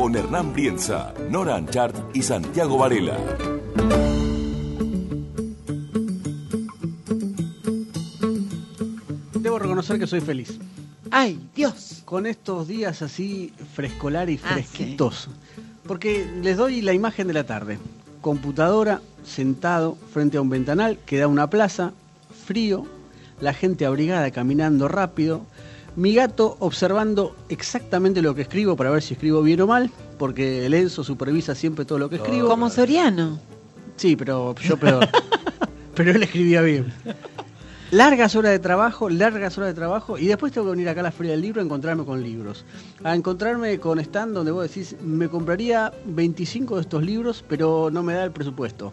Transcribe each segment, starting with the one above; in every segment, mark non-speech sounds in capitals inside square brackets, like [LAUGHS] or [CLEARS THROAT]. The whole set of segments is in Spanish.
Con Hernán Brienza, Nora Anchart y Santiago Varela. Debo reconocer que soy feliz. ¡Ay, Dios! Con estos días así frescolar y Ah, fresquitos. Porque les doy la imagen de la tarde. Computadora, sentado frente a un ventanal que da a una plaza, frío, la gente abrigada caminando rápido, mi gato observando exactamente lo que escribo para ver si escribo bien o mal, porque el Enzo supervisa siempre todo lo que escribo. Como Soriano. Sí, pero yo peor. [LAUGHS] pero él escribía bien. Largas horas de trabajo, largas horas de trabajo, y después tengo que venir acá a la Feria del Libro a encontrarme con libros. A encontrarme con stand donde vos decís, me compraría 25 de estos libros, pero no me da el presupuesto.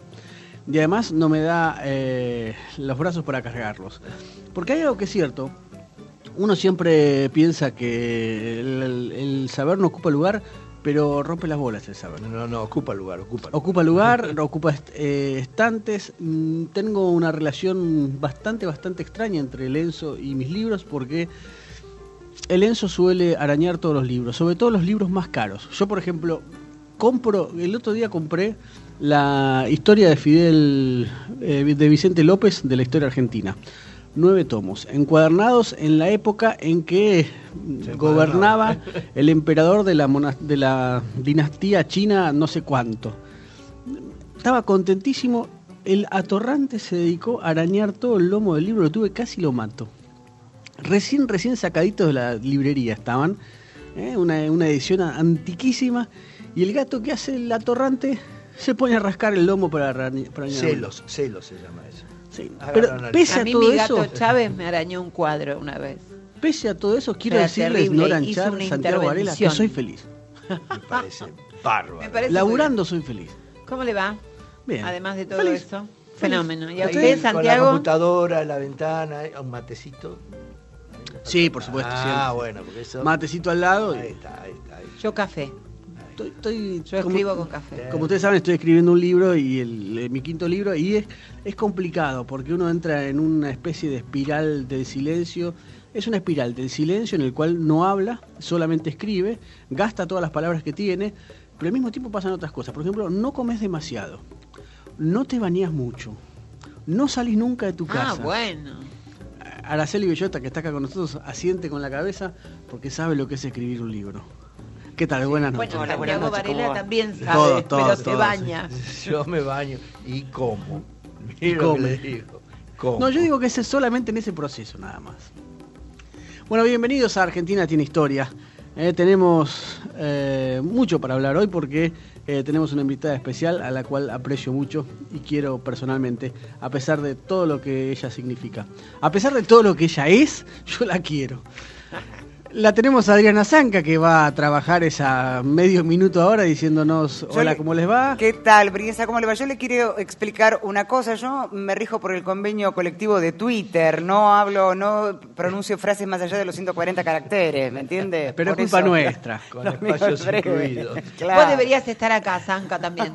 Y además no me da eh, los brazos para cargarlos. Porque hay algo que es cierto, uno siempre piensa que el, saber no ocupa lugar, pero rompe las bolas el saber. No, no, ocupa lugar, ocupa. Ocupa lugar, [LAUGHS] ocupa eh, estantes. Mm, Tengo una relación bastante, bastante extraña entre el Enzo y mis libros porque el Enzo suele arañar todos los libros, sobre todo los libros más caros. Yo, por ejemplo, compro, el otro día compré la historia de Fidel, eh, de Vicente López de la historia argentina. Nueve tomos, encuadernados en la época en que Se gobernaba el emperador de la, mona- de la dinastía china no sé cuánto. Estaba contentísimo. El atorrante se dedicó a arañar todo el lomo del libro, lo tuve casi lo mato. Recién, recién sacaditos de la librería estaban, ¿eh? una, una edición antiquísima. Y el gato que hace el atorrante se pone a rascar el lomo para, arañar. Celos, celos se llama. Sí, Pero pese A a, mí todo mi gato eso, Chávez me arañó un cuadro una vez. pese a todo eso, quiero Era decirles, terrible, Nora hizo Anchar, una Santiago Varela, que soy feliz. [LAUGHS] Me parece bárbaro. Me parece Laburando soy feliz. ¿Cómo le va? Bien. Además de todo Feliz. eso. Fenómeno. ¿Y a usted, Con la Santiago? computadora, la ventana, un matecito. Sí, por supuesto. Ah, siempre. bueno, porque eso. Matecito al lado. y- Ahí está, ahí está. ahí. Yo café. Estoy, estoy- Yo como- escribo con café. Como ustedes saben, estoy escribiendo un libro y el, eh, mi quinto libro y es, es complicado porque uno entra en una especie de espiral del silencio. Es una espiral del silencio en el cual no habla, solamente escribe, gasta todas las palabras que tiene, pero al mismo tiempo pasan otras cosas. Por ejemplo, no comes demasiado, no te bañas mucho, no salís nunca de tu casa. Ah, bueno. Araceli Bellota, que está acá con nosotros, asiente con la cabeza porque sabe lo que es escribir un libro. ¿Qué tal? Buenas noches. Bueno, buenas Santiago noches, ¿cómo Varela va? también sabe, Todos, todos, pero se baña. [LAUGHS] Yo me baño. ¿Y cómo? Y come. le digo. ¿Cómo? No, yo digo que es solamente en ese proceso nada más. Bueno, bienvenidos a Argentina Tiene Historia. Eh, tenemos eh, mucho para hablar hoy porque eh, tenemos una invitada especial a la cual aprecio mucho y quiero personalmente, a pesar de todo lo que ella significa. A pesar de todo lo que ella es, yo la quiero. La tenemos a Adriana Zanca que va a trabajar esa medio minuto ahora diciéndonos hola, le- ¿cómo les va? ¿Qué tal, Brienza? ¿Cómo le va? Yo le quiero explicar una cosa. Yo me rijo por el convenio colectivo de Twitter. No hablo, no pronuncio frases más allá de los 140 caracteres, ¿me entiende? [LAUGHS] Pero es culpa eso- nuestra. [LAUGHS] Con espacios incluidos. [LAUGHS] Claro. Vos deberías estar acá, Zanca, también.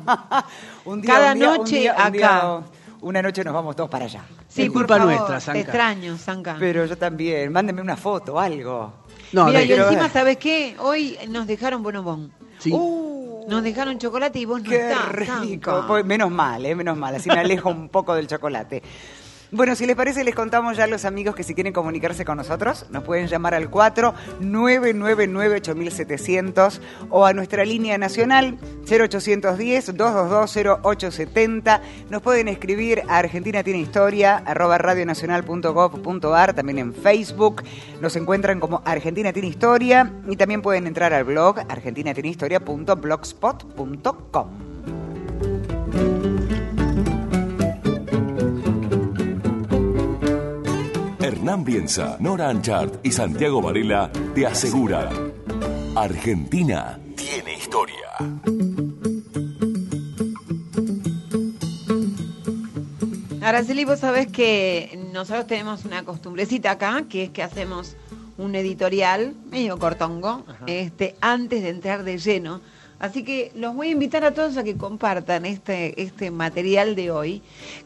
Un Cada un un noche un acá. una noche nos vamos todos para allá. Sí, Es por culpa favor, nuestra, Zanca. Te extraño, Zanca. Pero yo también. Mándenme una foto, algo. No, Mira, y encima. ¿sabes qué? Hoy nos dejaron bonobón. sí. Uh, Nos dejaron chocolate y vos no Qué estás, rico. Pues, menos mal, eh, menos mal. Así me alejo un poco del chocolate. Bueno, si les parece, les contamos ya a los amigos que si quieren comunicarse con nosotros, nos pueden llamar al 4999-8700 o a nuestra línea nacional 0810-222-0870. Nos pueden escribir a Argentina Tiene Historia, arroba radionacional.gov.ar, también en Facebook. Nos encuentran como Argentina Tiene Historia y también pueden entrar al blog argentinatienehistoria.blogspot.com. Hernán Bienza, Nora Anchart y Santiago Varela te aseguran. Argentina tiene historia. Araceli, vos sabés que nosotros tenemos una costumbrecita acá, que es que hacemos un editorial medio cortongo, este, antes de entrar de lleno. Así que los voy a invitar a todos a que compartan este, este material de hoy,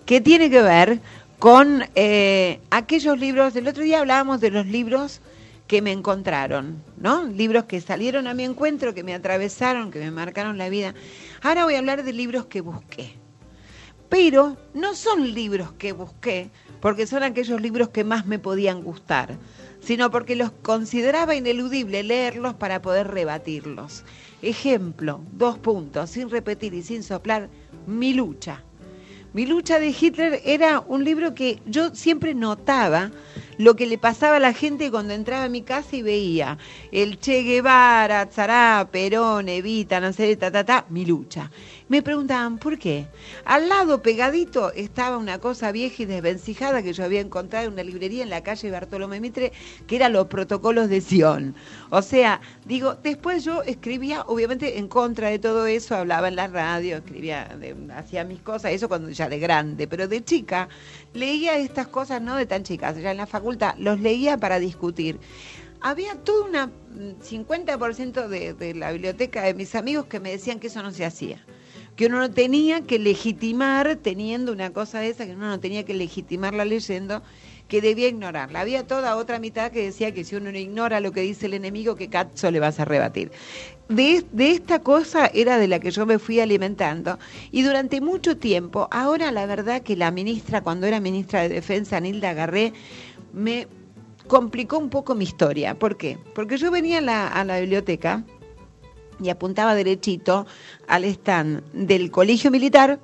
que tiene que ver con eh, aquellos libros, el otro día hablábamos de los libros que me encontraron, ¿no? Libros que salieron a mi encuentro, que me atravesaron, que me marcaron la vida. Ahora voy a hablar de libros que busqué. Pero no son libros que busqué, porque son aquellos libros que más me podían gustar, sino porque los consideraba ineludible leerlos para poder rebatirlos. Ejemplo, dos puntos, sin repetir y sin soplar, Mi lucha. Mi lucha de Hitler era un libro que yo siempre notaba lo que le pasaba a la gente cuando entraba a mi casa y veía el Che Guevara, Zará, Perón, Evita, no sé, ta, ta, ta, mi lucha. Me preguntaban, ¿por qué? Al lado, pegadito, estaba una cosa vieja y desvencijada que yo había encontrado en una librería en la calle Bartolomé Mitre, que era los protocolos de Sion. O sea, digo, después yo escribía, obviamente, en contra de todo eso, hablaba en la radio, escribía, hacía mis cosas, eso cuando ya de grande, pero de chica leía estas cosas, no de tan chicas, ya en la facultad, los leía para discutir. Había todo una mm, 50% de, de la biblioteca de mis amigos que me decían que eso no se hacía que uno no tenía que legitimar teniendo una cosa de esa, que uno no tenía que legitimarla leyendo, que debía ignorarla. Había toda otra mitad que decía que si uno no ignora lo que dice el enemigo, que cazzo le vas a rebatir. De, de esta cosa era de la que yo me fui alimentando y durante mucho tiempo, ahora la verdad que la ministra, cuando era ministra de Defensa, Nilda Garré, me complicó un poco mi historia. ¿Por qué? Porque yo venía la, a la biblioteca y apuntaba derechito al stand del colegio militar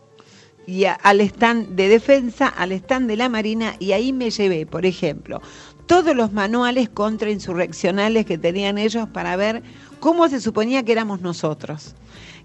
y al stand de defensa, al stand de la Marina, y ahí me llevé, por ejemplo, todos los manuales contrainsurreccionales que tenían ellos para ver cómo se suponía que éramos nosotros.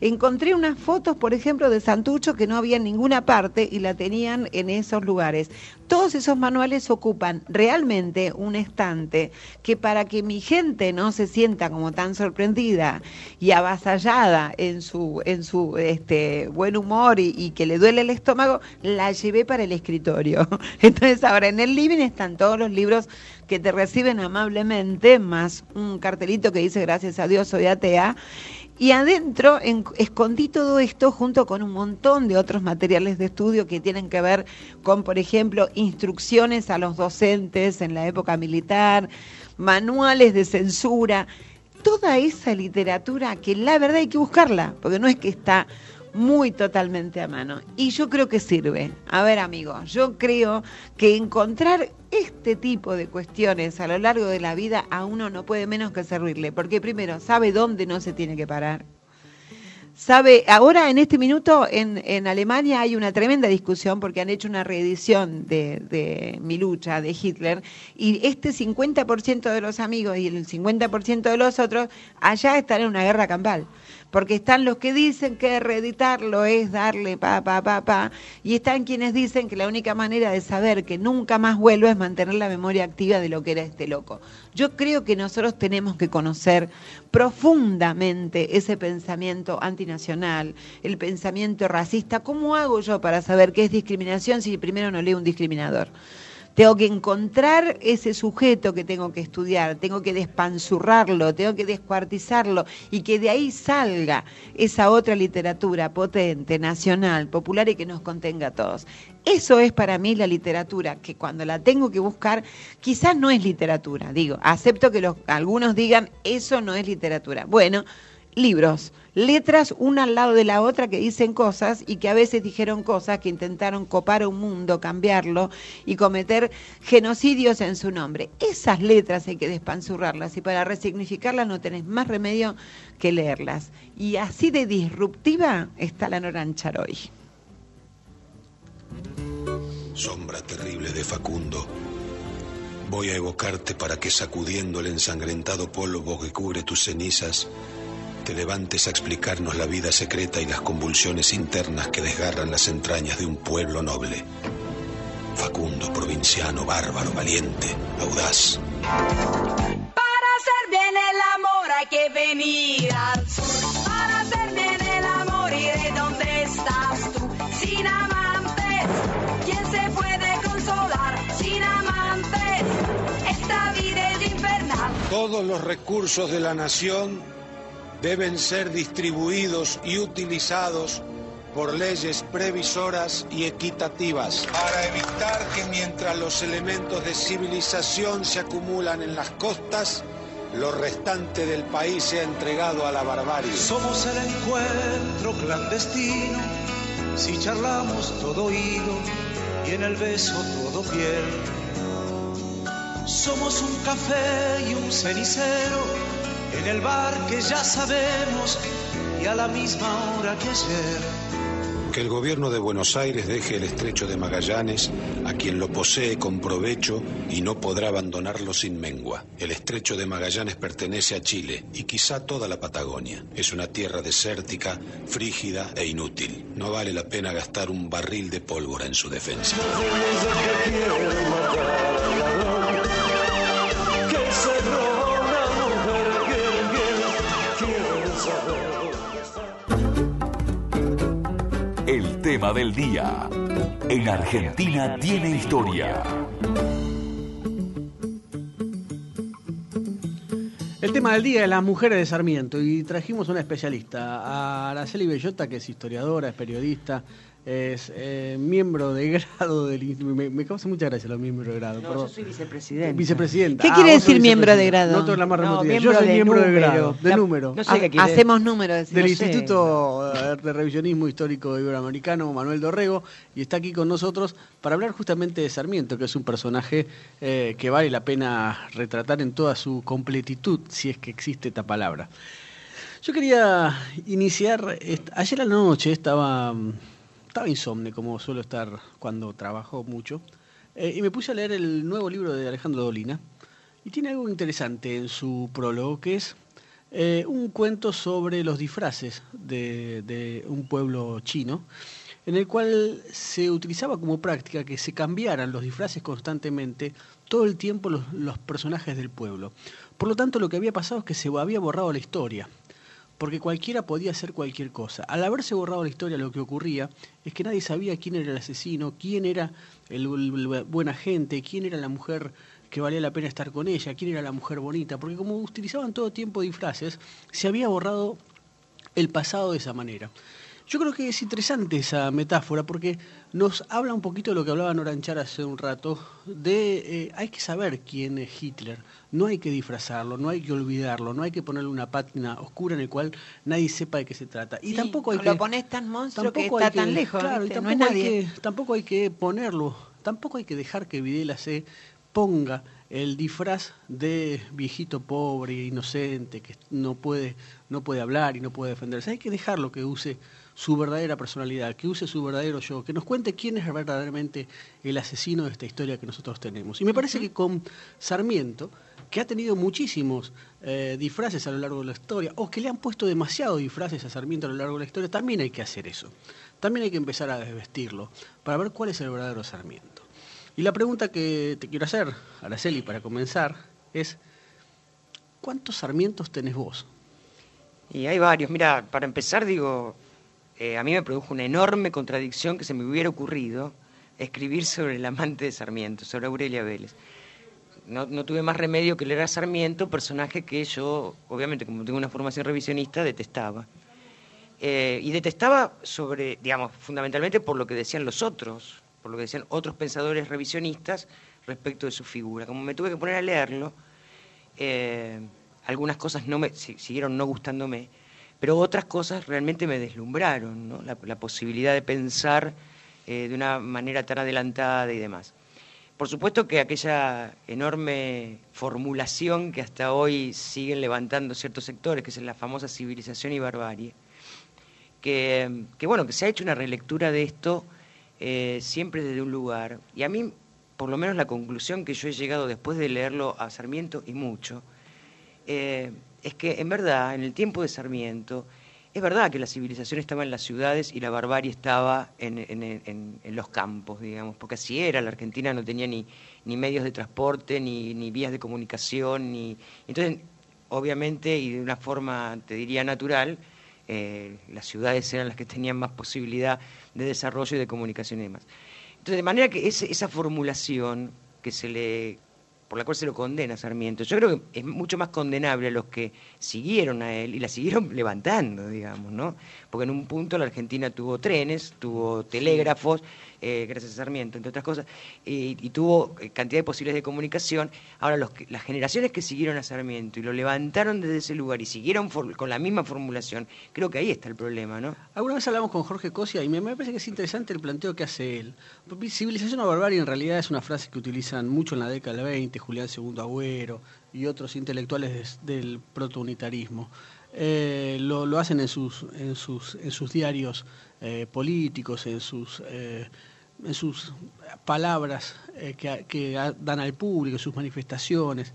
Encontré unas fotos, por ejemplo, de Santucho que no había en ninguna parte y la tenían en esos lugares. Todos esos manuales ocupan realmente un estante que para que mi gente no se sienta como tan sorprendida y avasallada en su, en su este, buen humor y, y que le duele el estómago, la llevé para el escritorio. [LAUGHS] Entonces ahora en el living están todos los libros que te reciben amablemente, más un cartelito que dice gracias a Dios soy atea. Y adentro en- escondí todo esto junto con un montón de otros materiales de estudio que tienen que ver con, por ejemplo, instrucciones a los docentes en la época militar, manuales de censura, toda esa literatura que la verdad hay que buscarla, porque no es que está muy totalmente a mano. Y yo creo que sirve. A ver, amigos, yo creo que encontrar este tipo de cuestiones a lo largo de la vida a uno no puede menos que servirle, porque primero sabe dónde no se tiene que parar. Sabe, ahora en este minuto en, en Alemania hay una tremenda discusión porque han hecho una reedición de, de Mi lucha de Hitler y este 50% de los amigos y el 50% de los otros allá están en una guerra campal. Porque están los que dicen que reeditarlo es darle pa, pa, pa, pa, y están quienes dicen que la única manera de saber que nunca más vuelve es mantener la memoria activa de lo que era este loco. Yo creo que nosotros tenemos que conocer profundamente ese pensamiento antinacional, el pensamiento racista. ¿Cómo hago yo para saber qué es discriminación si primero no leo un discriminador? Tengo que encontrar ese sujeto que tengo que estudiar, tengo que despanzurrarlo, tengo que descuartizarlo y que de ahí salga esa otra literatura potente, nacional, popular y que nos contenga a todos. Eso es para mí la literatura, que cuando la tengo que buscar, quizás no es literatura, digo, acepto que los, algunos digan, eso no es literatura. Bueno, libros, letras una al lado de la otra que dicen cosas y que a veces dijeron cosas que intentaron copar un mundo, cambiarlo y cometer genocidios en su nombre. Esas letras hay que despanzurrarlas y para resignificarlas no tenés más remedio que leerlas. Y así de disruptiva está la Noranchar hoy. Sombra terrible de Facundo. Voy a evocarte para que sacudiendo el ensangrentado polvo que cubre tus cenizas, te levantes a explicarnos la vida secreta y las convulsiones internas que desgarran las entrañas de un pueblo noble. Facundo, provinciano, bárbaro, valiente, audaz. Para ser bien el amor hay que venir al sur. Para hacer bien el amor y de dónde estás tú. Sin amantes, ¿quién se puede consolar? Sin amantes, esta vida es infernal. Todos los recursos de la nación deben ser distribuidos y utilizados por leyes previsoras y equitativas para evitar que mientras los elementos de civilización se acumulan en las costas, lo restante del país sea entregado a la barbarie. Somos el encuentro clandestino, si charlamos todo oído y en el beso todo piel. Somos un café y un cenicero en el bar que ya sabemos y a la misma hora que ayer. Que el gobierno de Buenos Aires deje el estrecho de Magallanes a quien lo posee con provecho y no podrá abandonarlo sin mengua. El estrecho de Magallanes pertenece a Chile y quizá toda la Patagonia. Es una tierra desértica, frígida e inútil. No vale la pena gastar un barril de pólvora en su defensa. Tema del día. En Argentina tiene historia. El tema del día es las mujeres de Sarmiento y trajimos una especialista, a Araceli Bellota, que es historiadora, es periodista, es eh, miembro de grado del instituto. Me, me causa mucha gracia los miembros de grado. No, perdón. yo soy vicepresidenta. Vicepresidenta. ¿Qué Ah, quiere decir miembro de grado? No tengo la más No. Yo miembro soy de miembro de número. grado, de La- número. no sé qué quiere Hacemos números. del no sé. Instituto eh, de Revisionismo Histórico Iberoamericano, Manuel Dorrego, y está aquí con nosotros para hablar justamente de Sarmiento, que es un personaje eh, que vale la pena retratar en toda su completitud, si es que existe esta palabra. Yo quería iniciar, ayer a la noche estaba, mm, estaba insomne, como suelo estar cuando trabajo mucho, eh, y me puse a leer el nuevo libro de Alejandro Dolina, y tiene algo interesante en su prólogo, que es eh, un cuento sobre los disfraces de, un pueblo chino, en el cual se utilizaba como práctica que se cambiaran los disfraces constantemente, todo el tiempo los personajes del pueblo. Por lo tanto, lo que había pasado es que se había borrado la historia porque cualquiera podía hacer cualquier cosa. Al haberse borrado la historia, lo que ocurría es que nadie sabía quién era el asesino, quién era el, el- el buen agente, quién era la mujer que valía la pena estar con ella, quién era la mujer bonita, porque como utilizaban todo tiempo disfraces, se había borrado el pasado de esa manera. Yo creo que es interesante esa metáfora porque nos habla un poquito de lo que hablaba Noranchar hace un rato, de eh, hay que saber quién es Hitler, no hay que disfrazarlo, no hay que olvidarlo, no hay que ponerle una pátina oscura en el cual nadie sepa de qué se trata. Y Sí, tampoco hay lo que... pones tan monstruo que está hay tan lejos, claro, y tampoco hay nadie. que- tampoco hay que ponerlo, tampoco hay que dejar que Videla se ponga el disfraz de viejito pobre, inocente, que no puede, no puede hablar y no puede defenderse. Hay que dejarlo que use su verdadera personalidad, que use su verdadero yo, que nos cuente quién es verdaderamente el asesino de esta historia que nosotros tenemos. Y me parece que con Sarmiento, que ha tenido muchísimos eh, disfraces a lo largo de la historia, o que le han puesto demasiados disfraces a Sarmiento a lo largo de la historia, también hay que hacer eso. También hay que empezar a desvestirlo para ver cuál es el verdadero Sarmiento. Y la pregunta que te quiero hacer, Araceli, para comenzar, es, ¿cuántos Sarmientos tenés vos? Y hay varios. Mira, para empezar, digo, eh, a mí me produjo una enorme contradicción que se me hubiera ocurrido escribir sobre el amante de Sarmiento, sobre Aurelia Vélez. No, tuve más remedio que leer a Sarmiento, personaje que yo, obviamente, como tengo una formación revisionista, detestaba. Eh, y detestaba sobre, digamos, fundamentalmente por lo que decían los otros, por lo que decían otros pensadores revisionistas respecto de su figura. Como me tuve que poner a leerlo, eh, algunas cosas no me, si- siguieron no gustándome, pero otras cosas realmente me deslumbraron, la, la posibilidad de pensar eh, de una manera tan adelantada y demás. Por supuesto que aquella enorme formulación que hasta hoy siguen levantando ciertos sectores, que es la famosa civilización y barbarie, que, que, bueno, que se ha hecho una relectura de esto eh, siempre desde un lugar. Y a mí, por lo menos la conclusión que yo he llegado después de leerlo a Sarmiento y mucho, eh, es que en verdad, en el tiempo de Sarmiento, es verdad que la civilización estaba en las ciudades y la barbarie estaba en, en- los campos, digamos, porque así era, la Argentina no tenía ni, ni medios de transporte, ni, ni vías de comunicación, ni... Entonces, obviamente, y de una forma, te diría, natural, eh, las ciudades eran las que tenían más posibilidad de desarrollo y de comunicación y demás. Entonces, de manera que esa formulación que se le por la cual se lo condena a Sarmiento. Yo creo que es mucho más condenable a los que siguieron a él y la siguieron [LAUGHS] levantando, digamos, ¿no? Porque en un punto la Argentina tuvo trenes, tuvo telégrafos, eh, gracias a Sarmiento, entre otras cosas, y, tuvo eh, cantidad de posibilidades de comunicación. Ahora, las generaciones que siguieron a Sarmiento y lo levantaron desde ese lugar y siguieron con la misma formulación, creo que ahí está el problema, ¿no? Alguna vez hablamos con Jorge Cosia y me, parece que es interesante el planteo que hace él. Civilización o barbarie en realidad es una frase que utilizan mucho en la década del 20, Julián II Agüero y otros intelectuales del protounitarismo. Eh, lo, lo hacen en sus, en sus, en sus diarios eh, políticos, en sus, eh, en sus palabras eh, que, que dan al público, sus manifestaciones.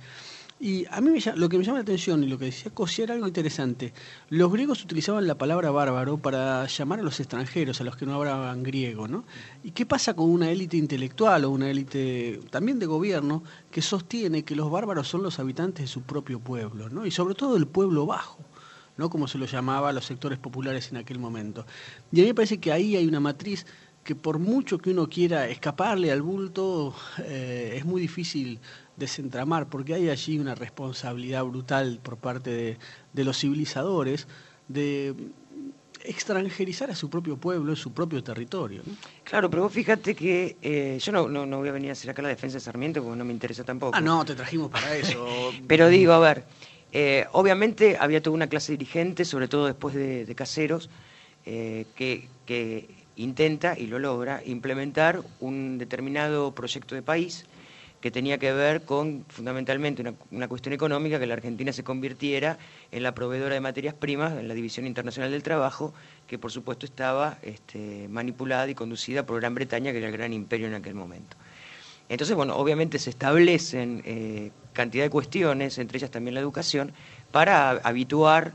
Y a mí me lo que me llama la atención y lo que decía Cosia era algo interesante. Los griegos utilizaban la palabra bárbaro para llamar a los extranjeros, a los que no hablaban griego, ¿no? ¿Y qué pasa con una élite intelectual o una élite también de gobierno que sostiene que los bárbaros son los habitantes de su propio pueblo, ¿no? Y sobre todo el pueblo bajo, ¿no? Como se lo llamaba a los sectores populares en aquel momento. Y a mí me parece que ahí hay una matriz que por mucho que uno quiera escaparle al bulto, eh, es muy difícil desentramar, porque hay allí una responsabilidad brutal por parte de, de los civilizadores de extranjerizar a su propio pueblo, su propio territorio. ¿no? Claro, pero vos fíjate que eh, yo no, no, no voy a venir a hacer acá la defensa de Sarmiento porque no me interesa tampoco. Ah, no, te trajimos para eso. [LAUGHS] Pero digo, a ver, eh, obviamente había toda una clase dirigente, sobre todo después de, Caseros, eh, que, que intenta y lo logra implementar un determinado proyecto de país que tenía que ver con fundamentalmente una, una cuestión económica, que la Argentina se convirtiera en la proveedora de materias primas en la División Internacional del Trabajo, que por supuesto estaba este, manipulada y conducida por Gran Bretaña, que era el gran imperio en aquel momento. Entonces, bueno, obviamente se establecen eh, cantidad de cuestiones, entre ellas también la educación, para habituar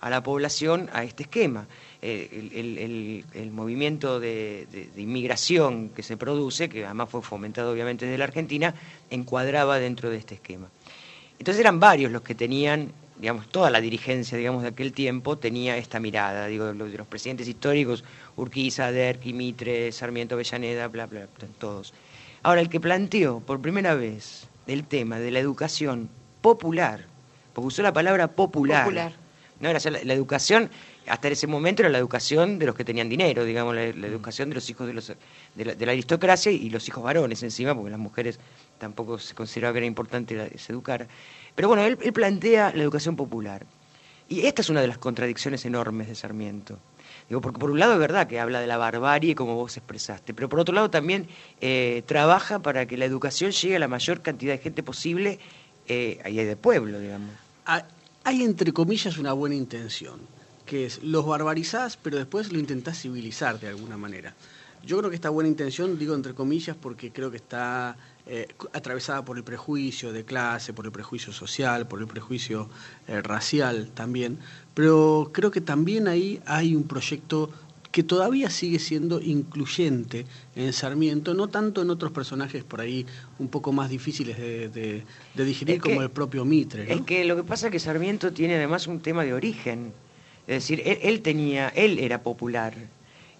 a la población a este esquema. Eh, el, movimiento de, inmigración que se produce, que además fue fomentado obviamente desde la Argentina, encuadraba dentro de este esquema. Entonces eran varios los que tenían, digamos, toda la dirigencia, digamos, de aquel tiempo tenía esta mirada, digo, de los presidentes históricos, Urquiza, Derqui, Mitre, Sarmiento, Avellaneda, bla, bla, bla, todos. Ahora, el que planteó por primera vez el tema de la educación popular, porque usó la palabra popular, Popular. no era o sea, la, la educación, hasta ese momento era la educación de los que tenían dinero, digamos, la, la educación de los hijos de, los, de, la, de la aristocracia y los hijos varones encima, porque las mujeres tampoco se consideraba que era importante se educara. Pero bueno, él, él plantea la educación popular. Y esta es una de las contradicciones enormes de Sarmiento. Digo, porque por un lado es verdad que habla de la barbarie, como vos expresaste, pero por otro lado también eh, trabaja para que la educación llegue a la mayor cantidad de gente posible eh, de pueblo, digamos. Hay- Hay entre comillas una buena intención, que es los barbarizás, pero después lo intentás civilizar de alguna manera. Yo creo que esta buena intención, digo entre comillas, porque creo que está eh, atravesada por el prejuicio de clase, por el prejuicio social, por el prejuicio eh, racial también, pero creo que también ahí hay un proyecto que todavía sigue siendo incluyente en Sarmiento, no tanto en otros personajes por ahí un poco más difíciles de, de- de digerir Es que- como el propio Mitre. ¿no? Es que lo que pasa es que Sarmiento tiene además un tema de origen. Es decir, él, él tenía, él era popular.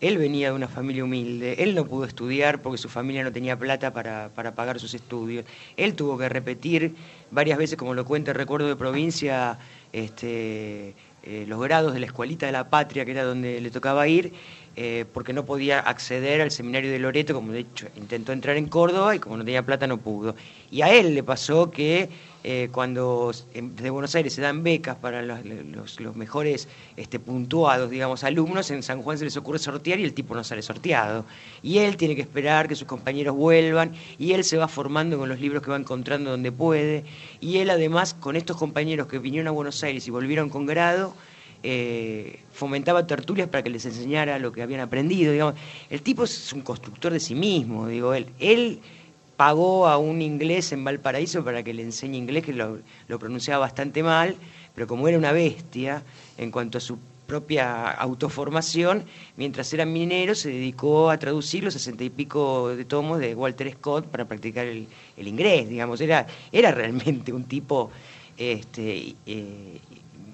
Él venía de una familia humilde, él no pudo estudiar porque su familia no tenía plata para, para pagar sus estudios. Él tuvo que repetir varias veces, como lo cuenta el recuerdo de provincia, este, eh, los grados de la escuelita de la patria, que era donde le tocaba ir, eh, porque no podía acceder al seminario de Loreto, como de hecho intentó entrar en Córdoba y como no tenía plata no pudo. Y a él le pasó que eh, cuando desde Buenos Aires se dan becas para los, mejores este, puntuados, digamos, alumnos, en San Juan se les ocurre sortear y el tipo no sale sorteado. Y él tiene que esperar que sus compañeros vuelvan y él se va formando con los libros que va encontrando donde puede. Y él además, con estos compañeros que vinieron a Buenos Aires y volvieron con grado, eh, fomentaba tertulias para que les enseñara lo que habían aprendido. El tipo es un constructor de sí mismo, digo, él, él pagó a un inglés en Valparaíso para que le enseñe inglés, que lo, pronunciaba bastante mal, pero como era una bestia en cuanto a su propia autoformación, mientras era minero se dedicó a traducir los sesenta y pico de tomos de Walter Scott para practicar el, el inglés, digamos, era, era realmente un tipo este, eh,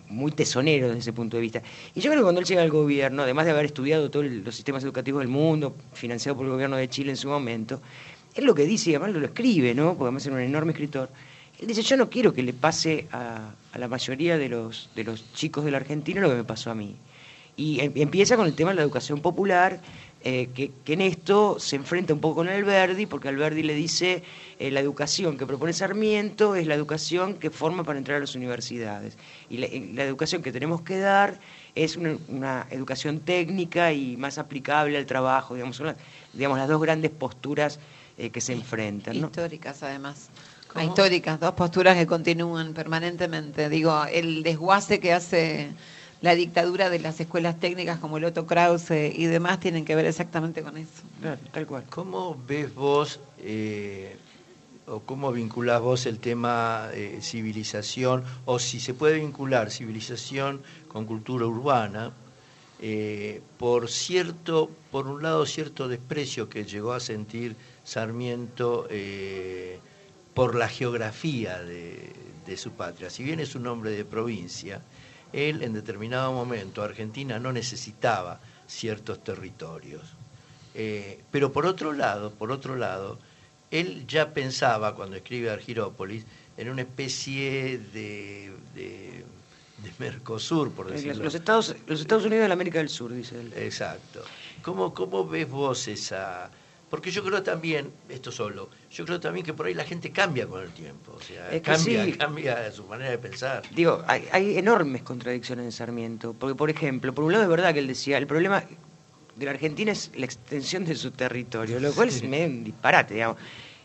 muy tesonero desde ese punto de vista. Y yo creo que cuando él llega al gobierno, además de haber estudiado todos los sistemas educativos del mundo, financiado por el gobierno de Chile en su momento, él lo que dice, y además lo escribe, ¿no? porque además es un enorme escritor, él dice, yo no quiero que le pase a, a la mayoría de los, de los chicos de la Argentina lo que me pasó a mí. Y em- empieza con el tema de la educación popular, eh, que, que en esto se enfrenta un poco con Alberdi, porque Alberdi le dice, eh, la educación que propone Sarmiento es la educación que forma para entrar a las universidades. Y la, educación que tenemos que dar es una, una educación técnica y más aplicable al trabajo, digamos, son digamos, las dos grandes posturas eh, que se enfrentan. ¿no? Históricas, además. Históricas, dos posturas que continúan permanentemente. Digo, el desguace que hace la dictadura de las escuelas técnicas como el Otto Krause y demás tienen que ver exactamente con eso. tal cual. ¿Cómo ves vos eh, o cómo vinculás vos el tema eh, civilización o si se puede vincular civilización con cultura urbana? eh, por cierto, por un lado cierto desprecio que llegó a sentir Sarmiento eh, por la geografía de, de su patria. Si bien es un hombre de provincia, él en determinado momento, Argentina no necesitaba ciertos territorios. Eh, pero por otro lado, por otro lado, él ya pensaba cuando escribe Argirópolis en una especie de, de, de Mercosur, por Eh, decirlo. Los Estados, los Estados Unidos de la América del Sur, dice él. Exacto. ¿Cómo, ¿Cómo ves vos esa...? Porque yo creo también, esto solo, yo creo también que por ahí la gente cambia con el tiempo. O sea, Es que cambia, sí. cambia su manera de pensar. Digo, hay, hay enormes contradicciones en Sarmiento. Porque, por ejemplo, por un lado es verdad que él decía, el problema de la Argentina es la extensión de su territorio, lo cual [LAUGHS] es medio un disparate, digamos.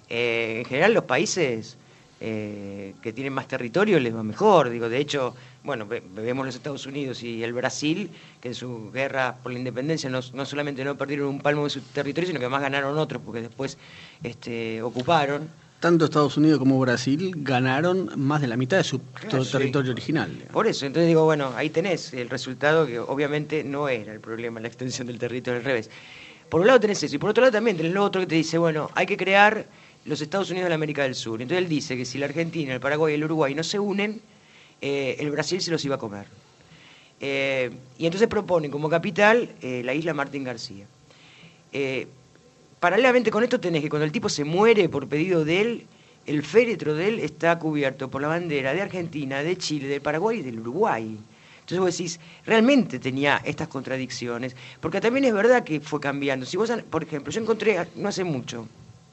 Eh, en general los países eh, que tienen más territorio les va mejor. Digo, de hecho, bueno, ve- vemos los Estados Unidos y el Brasil, que en su guerra por la independencia no, no solamente no perdieron un palmo de su territorio, sino que además ganaron otros, porque después este, ocuparon. Tanto Estados Unidos como Brasil ganaron más de la mitad de su Claro, sí. territorio original. Por eso, entonces digo, bueno, ahí tenés el resultado que obviamente no era el problema, la extensión del territorio al revés. Por un lado tenés eso, y por otro lado también tenés lo otro que te dice, bueno, hay que crear los Estados Unidos de la América del Sur. Entonces él dice que si la Argentina, el Paraguay y el Uruguay no se unen, eh, el Brasil se los iba a comer. Eh, y entonces proponen como capital eh, la isla Martín García. Paralelamente con esto tenés que cuando el tipo se muere por pedido de él, el féretro de él está cubierto por la bandera de Argentina, de Chile, del Paraguay y del Uruguay. Entonces vos decís, realmente tenía estas contradicciones, porque también es verdad que fue cambiando. Si vos, por ejemplo, yo encontré no hace mucho,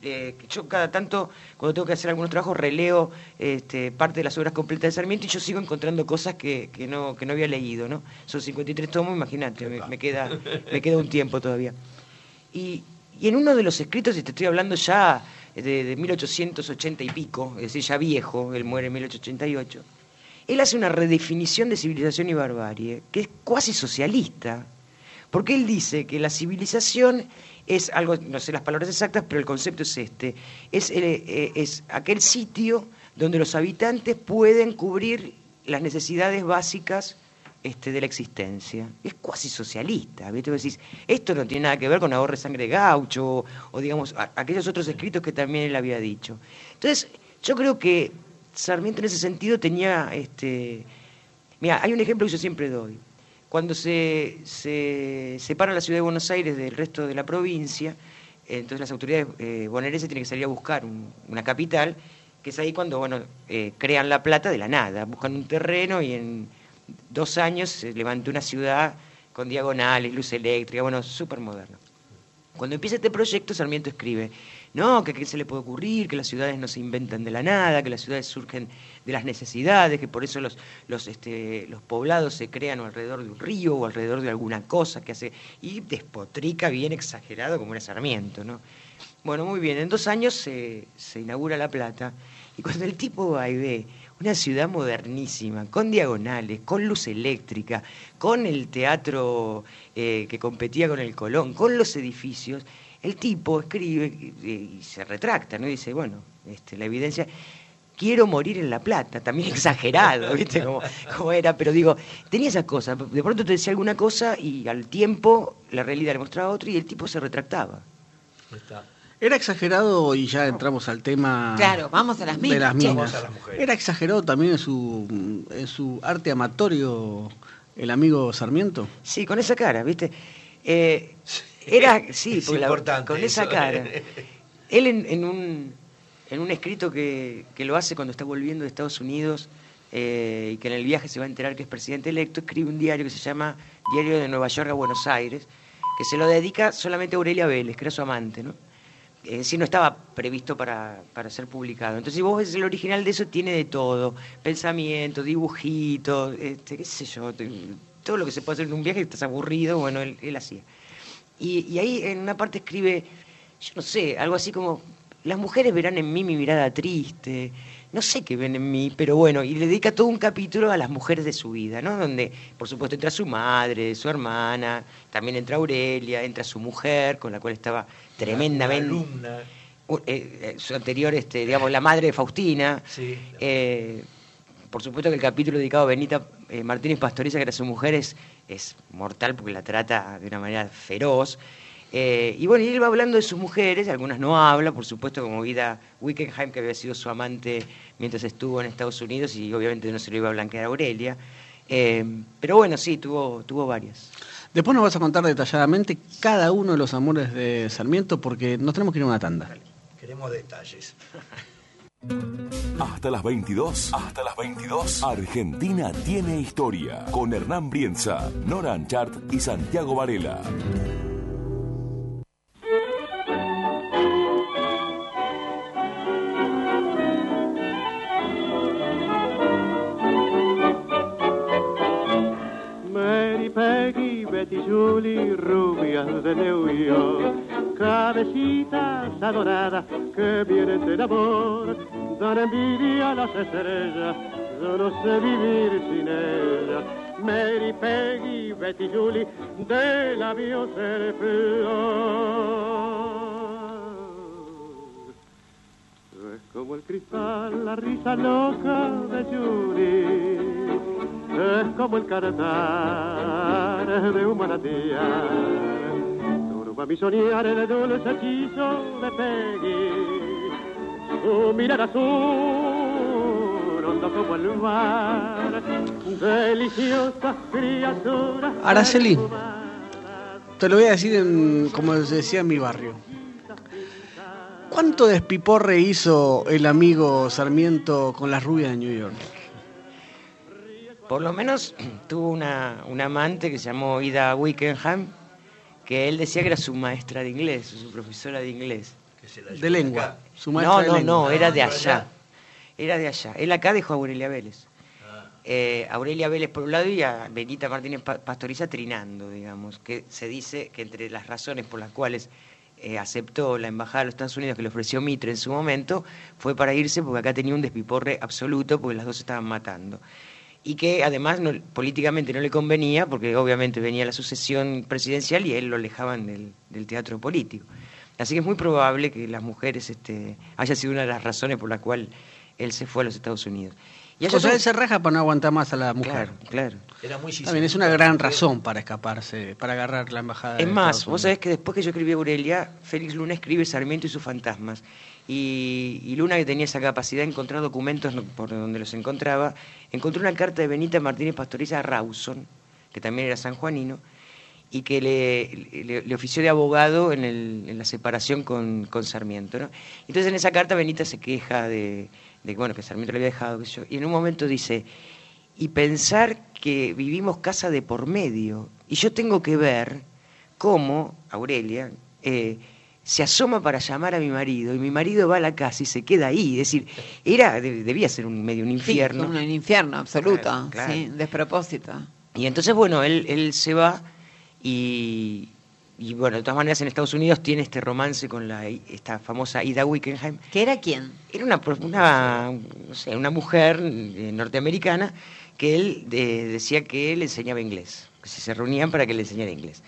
eh, que yo cada tanto, cuando tengo que hacer algunos trabajos, releo este, parte de las obras completas de Sarmiento y yo sigo encontrando cosas que, que no, que no había leído, ¿no? Son 53 tomos, imagínate, me, me queda, me queda un tiempo todavía. Y, y en uno de los escritos, y te estoy hablando ya de, de 1880 y pico, es decir, ya viejo, él muere en 1888, él hace una redefinición de civilización y barbarie, que es cuasi socialista, porque él dice que la civilización es algo, no sé las palabras exactas, pero el concepto es este, es, eh, eh, es aquel sitio donde los habitantes pueden cubrir las necesidades básicas este, de la existencia. Es cuasi socialista, ¿viste? Esto no tiene nada que ver con ahorre sangre gaucho, o, digamos, aquellos otros escritos que también él había dicho. Entonces, yo creo que Sarmiento en ese sentido tenía, este, mira, hay un ejemplo que yo siempre doy. Cuando se, se separa la ciudad de Buenos Aires del resto de la provincia, entonces las autoridades eh, bonaerenses tienen que salir a buscar un- una capital, que es ahí cuando bueno, eh, crean La Plata de la nada, buscan un terreno y en dos años se levantó una ciudad con diagonales, luz eléctrica, bueno, súper moderno. Cuando empieza este proyecto, Sarmiento escribe, no, que qué se le puede ocurrir, que las ciudades no se inventan de la nada, que las ciudades surgen de las necesidades, que por eso los, los, este, los poblados se crean alrededor de un río o alrededor de alguna cosa que hace, y despotrica bien exagerado como era Sarmiento, ¿no? Bueno, muy bien, en dos años se, se inaugura La Plata, y cuando el tipo va y ve una ciudad modernísima, con diagonales, con luz eléctrica, con el teatro eh, que competía con el Colón, con los edificios, el tipo escribe y, y se retracta, ¿no? Y dice, bueno, este, la evidencia, quiero morir en La Plata, también [LAUGHS] exagerado, ¿viste? Como, como era, pero digo, tenía esas cosas, de pronto te decía alguna cosa y al tiempo la realidad le mostraba otra y el tipo se retractaba. Está. Era exagerado, y ya entramos al tema Claro, vamos a las de las minas. minas. A las mujeres. Era exagerado también en su, en su arte amatorio el amigo Sarmiento. Sí, con esa cara, ¿viste? Eh, era, [LAUGHS] sí, Es la- con esa cara. [LAUGHS] Él en, en un, en un escrito que, que lo hace cuando está volviendo de Estados Unidos eh, y que en el viaje se va a enterar que es presidente electo, escribe un diario que se llama Diario de Nueva York a Buenos Aires, que se lo dedica solamente a Aurelia Vélez, que era su amante, ¿no? Es decir, no estaba previsto para, para ser publicado. Entonces, si vos ves el original de eso, tiene de todo. Pensamiento, dibujitos, este, qué sé yo, todo lo que se puede hacer en un viaje, estás aburrido, bueno, él, él hacía. Y, y ahí en una parte escribe, yo no sé, algo así como, las mujeres verán en mí mi mirada triste, no sé qué ven en mí, pero bueno, y le dedica todo un capítulo a las mujeres de su vida, ¿no? Donde, por supuesto, entra su madre, su hermana, también entra Aurelia, entra su mujer, con la cual estaba tremendamente... Una alumna. u- eh, eh, su anterior, este, digamos, la madre de Faustina. Sí. Eh, por supuesto que el capítulo dedicado a Benita eh, Martínez Pastoriza, que era su mujer, es, es mortal porque la trata de una manera feroz. Eh, y bueno, y él va hablando de sus mujeres, algunas no habla, por supuesto, como Ida Wickenheim, que había sido su amante mientras estuvo en Estados Unidos y obviamente no se lo iba a blanquear a Aurelia. Eh, pero bueno, sí, tuvo, tuvo varias. Después nos vas a contar detalladamente cada uno de los amores de Sarmiento porque nos tenemos que ir a una tanda. Queremos detalles. Hasta las 22. Hasta las 22. Argentina tiene historia. Con Hernán Brienza, Nora Anchart y Santiago Varela. Mary Peggy, Betty Julie, rubias de New York, cabecitas adoradas que vienen del amor, dan envidia a las estrellas, yo no sé vivir sin ellas. Mary Peggy, Betty Julie, de labios el. Es como el cristal, la risa loca de Julie. Es como el cantar de un manantial. Turba mi soñar el dulce hechizo de Peggy. Su mirada azul, hondo como el mar. Deliciosa criatura. Araceli, te lo voy a decir en- como decía en mi barrio. ¿Cuánto despiporre hizo el amigo Sarmiento con las rubias de New York? Por lo menos [CLEARS THROAT] tuvo una, una amante que se llamó Ida Wickenham, que él decía que era su maestra de inglés, su profesora de inglés. Que se la De lengua. acá. Su maestra No, de no, lengua. no, era de Ah, allá. Era de allá. Él acá dejó a Aurelia Vélez. Ah. Eh, Aurelia Vélez por un lado y a Benita Martínez Pa- Pastoriza trinando, digamos, que se dice que entre las razones por las cuales eh, aceptó la embajada de los Estados Unidos que le ofreció Mitre en su momento fue para irse porque acá tenía un despiporre absoluto porque las dos se estaban matando. Y que además no- políticamente no le convenía porque obviamente venía la sucesión presidencial y él lo alejaban del, del teatro político. Así que es muy probable que las mujeres este, haya sido una de las razones por la cual él se fue a los Estados Unidos. Y O sea, él se raja para no aguantar más a la mujer. Claro, claro. Era muy También es una gran razón para escaparse, para agarrar la embajada. Es más, vos sabés que después que yo escribí Aurelia, Félix Luna escribe Sarmiento y sus fantasmas. Y, y Luna, que tenía esa capacidad de encontrar documentos por donde los encontraba, encontró una carta de Benita Martínez Pastoriza a Rawson, que también era sanjuanino, y que le, le- le ofició de abogado en, el- en la separación con, con Sarmiento. ¿no? Entonces en esa carta Benita se queja de, de, bueno, que Sarmiento le había dejado, qué sé yo, y en un momento dice, y pensar que vivimos casa de por medio, y yo tengo que ver cómo Aurelia eh, se asoma para llamar a mi marido, y mi marido va a la casa y se queda ahí, es decir, era, de- debía ser un medio un infierno. Sí, un infierno absoluto, Claro, claro. sí, despropósito. Y entonces, bueno, él, él se va y, y, bueno, de todas maneras en Estados Unidos tiene este romance con la, esta famosa Ida Wickenheim. ¿Que era quién? Era una, una, no sé, una mujer eh, norteamericana que él decía que él enseñaba inglés, que si se reunían para que le enseñara inglés.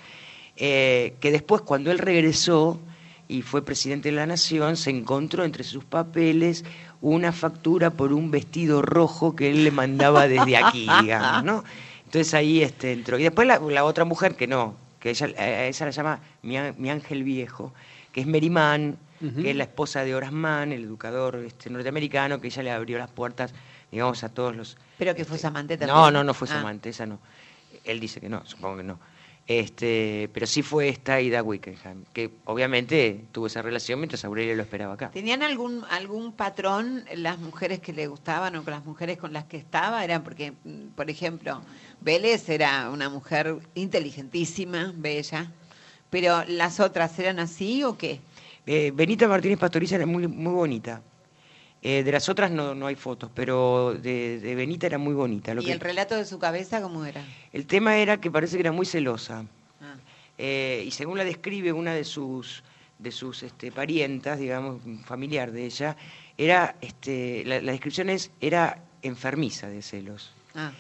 Eh, que después, cuando él regresó y fue presidente de la Nación, se encontró entre sus papeles una factura por un vestido rojo que él le mandaba desde aquí, digamos, ¿no? [LAUGHS] Entonces ahí este, entró. Y después la, la otra mujer que no, que ella, a esa la llama mi, mi ángel viejo, que es Mary Mann, que es la esposa de Horace Mann, el educador este, norteamericano, que ella le abrió las puertas, digamos, a todos los... Pero que fue amante también. No, no, no fue su Ah. amante, esa no. Él dice que no, supongo que no. Este, pero sí fue esta Ida Wickenham, que obviamente tuvo esa relación mientras Aurelia lo esperaba acá. ¿Tenían algún algún patrón las mujeres que le gustaban o con las mujeres con las que estaba? Eran porque, mm, por ejemplo, Vélez era una mujer inteligentísima, bella, pero las otras eran así o qué? Eh, Benita Martínez Pastoriza era muy, muy bonita. Eh, de las otras no, no hay fotos, pero de, de Benita era muy bonita. Lo ¿Y que- el relato de su cabeza cómo era? el tema era que parece que era muy celosa. Ah. Eh, y según la describe una de sus de sus este, parientas, digamos, familiar de ella, era este, la, la descripción es era enfermiza de celos. Ah.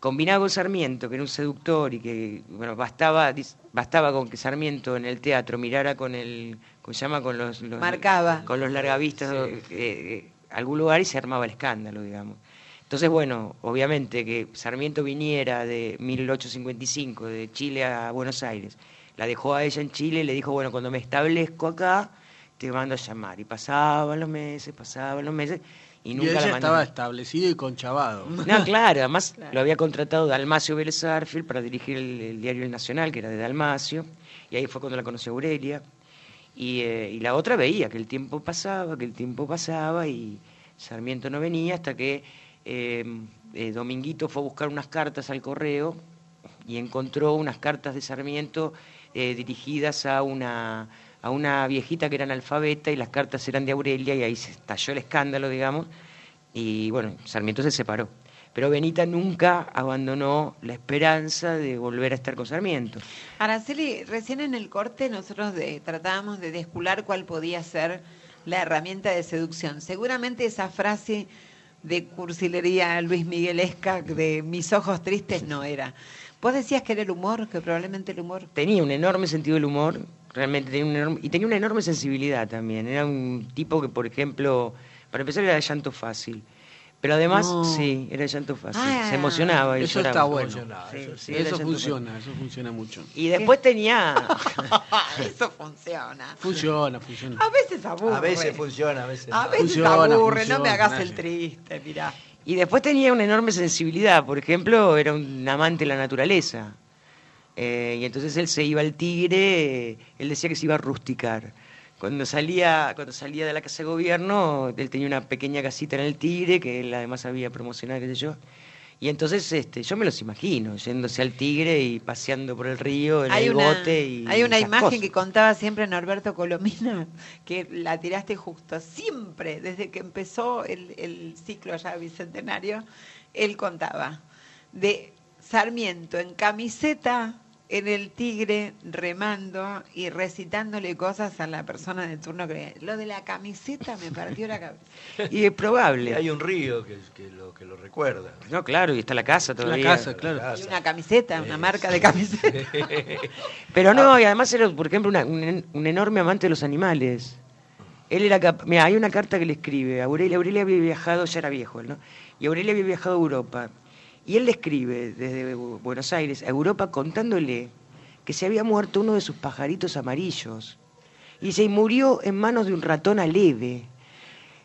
Combinado con Sarmiento, que era un seductor y que bueno bastaba bastaba con que Sarmiento en el teatro mirara con el ¿cómo se llama con los, los- Marcaba. con los largavistas eh, algún lugar y se armaba el escándalo, digamos. Entonces, bueno, obviamente que Sarmiento viniera de 1855 de Chile a Buenos Aires, la dejó a ella en Chile y le dijo, bueno, cuando me establezco acá, te mando a llamar. Y pasaban los meses, pasaban los meses, y Y, nunca ella la mandó. estaba establecido y conchavado. No, claro, además lo había contratado Dalmacio Vélez Arfield para dirigir el, el diario El Nacional, que era de Dalmacio, y ahí fue cuando la conoció Aurelia. Y, eh, y la otra veía que el tiempo pasaba, que el tiempo pasaba, y Sarmiento no venía hasta que eh, eh, Dominguito fue a buscar unas cartas al correo y encontró unas cartas de Sarmiento eh, dirigidas a una, a una viejita que era analfabeta y las cartas eran de Aurelia y ahí se estalló el escándalo, digamos, y bueno, Sarmiento se separó. Pero Benita nunca abandonó la esperanza de volver a estar con Sarmiento. Araceli, recién en el corte nosotros de- tratábamos de descular cuál podía ser la herramienta de seducción. Seguramente esa frase de cursilería Luis Miguelesca de mis ojos tristes no era. Vos decías que era el humor, que probablemente el humor. Tenía un enorme sentido del humor, realmente tenía un enorme, y tenía una enorme sensibilidad también. Era un tipo que, por ejemplo, para empezar era de llanto fácil. Pero además, No. sí, era llanto fácil. Ah, se emocionaba. y Eso lloraba. está bueno. Sí, eso sí, funciona, eso funciona mucho. Y después tenía... [LAUGHS] Eso funciona. Funciona, funciona. A veces aburre. A veces funciona, a veces A veces Funciona, aburre, no me funciona, hagas el triste, mirá. Y después tenía una enorme sensibilidad, por ejemplo, era un amante de la naturaleza. Eh, y entonces él se iba al tigre, él decía que se iba a rusticar. Cuando salía, cuando salía de la casa de gobierno, él tenía una pequeña casita en el tigre, que él además había promocionado, qué sé yo. Y entonces este, yo me los imagino, yéndose al tigre y paseando por el río en Hay el una, bote y hay una imagen cosas. que contaba siempre Norberto Colomina, [LAUGHS] que la tiraste justo, siempre, desde que empezó el, el ciclo ya bicentenario, él contaba de Sarmiento en camiseta en el tigre remando y recitándole cosas a la persona de turno que lo de la camiseta me partió la cabeza. [LAUGHS] Y es probable. Hay un río que, que lo, que lo recuerda. No, claro, y está la casa La todavía. casa, claro. Y una camiseta, una marca de camiseta. [LAUGHS] Pero no, y además era, por ejemplo, una- un, en- un enorme amante de los animales. Él era cap- Mira, hay una carta que le escribe. a Aurelia, Aurelia había viajado, ya era viejo él, ¿no? Y Aurelia había viajado a Europa. Y él le escribe desde Bu- Buenos Aires a Europa contándole que se había muerto uno de sus pajaritos amarillos. Y se murió en manos de un ratón aleve.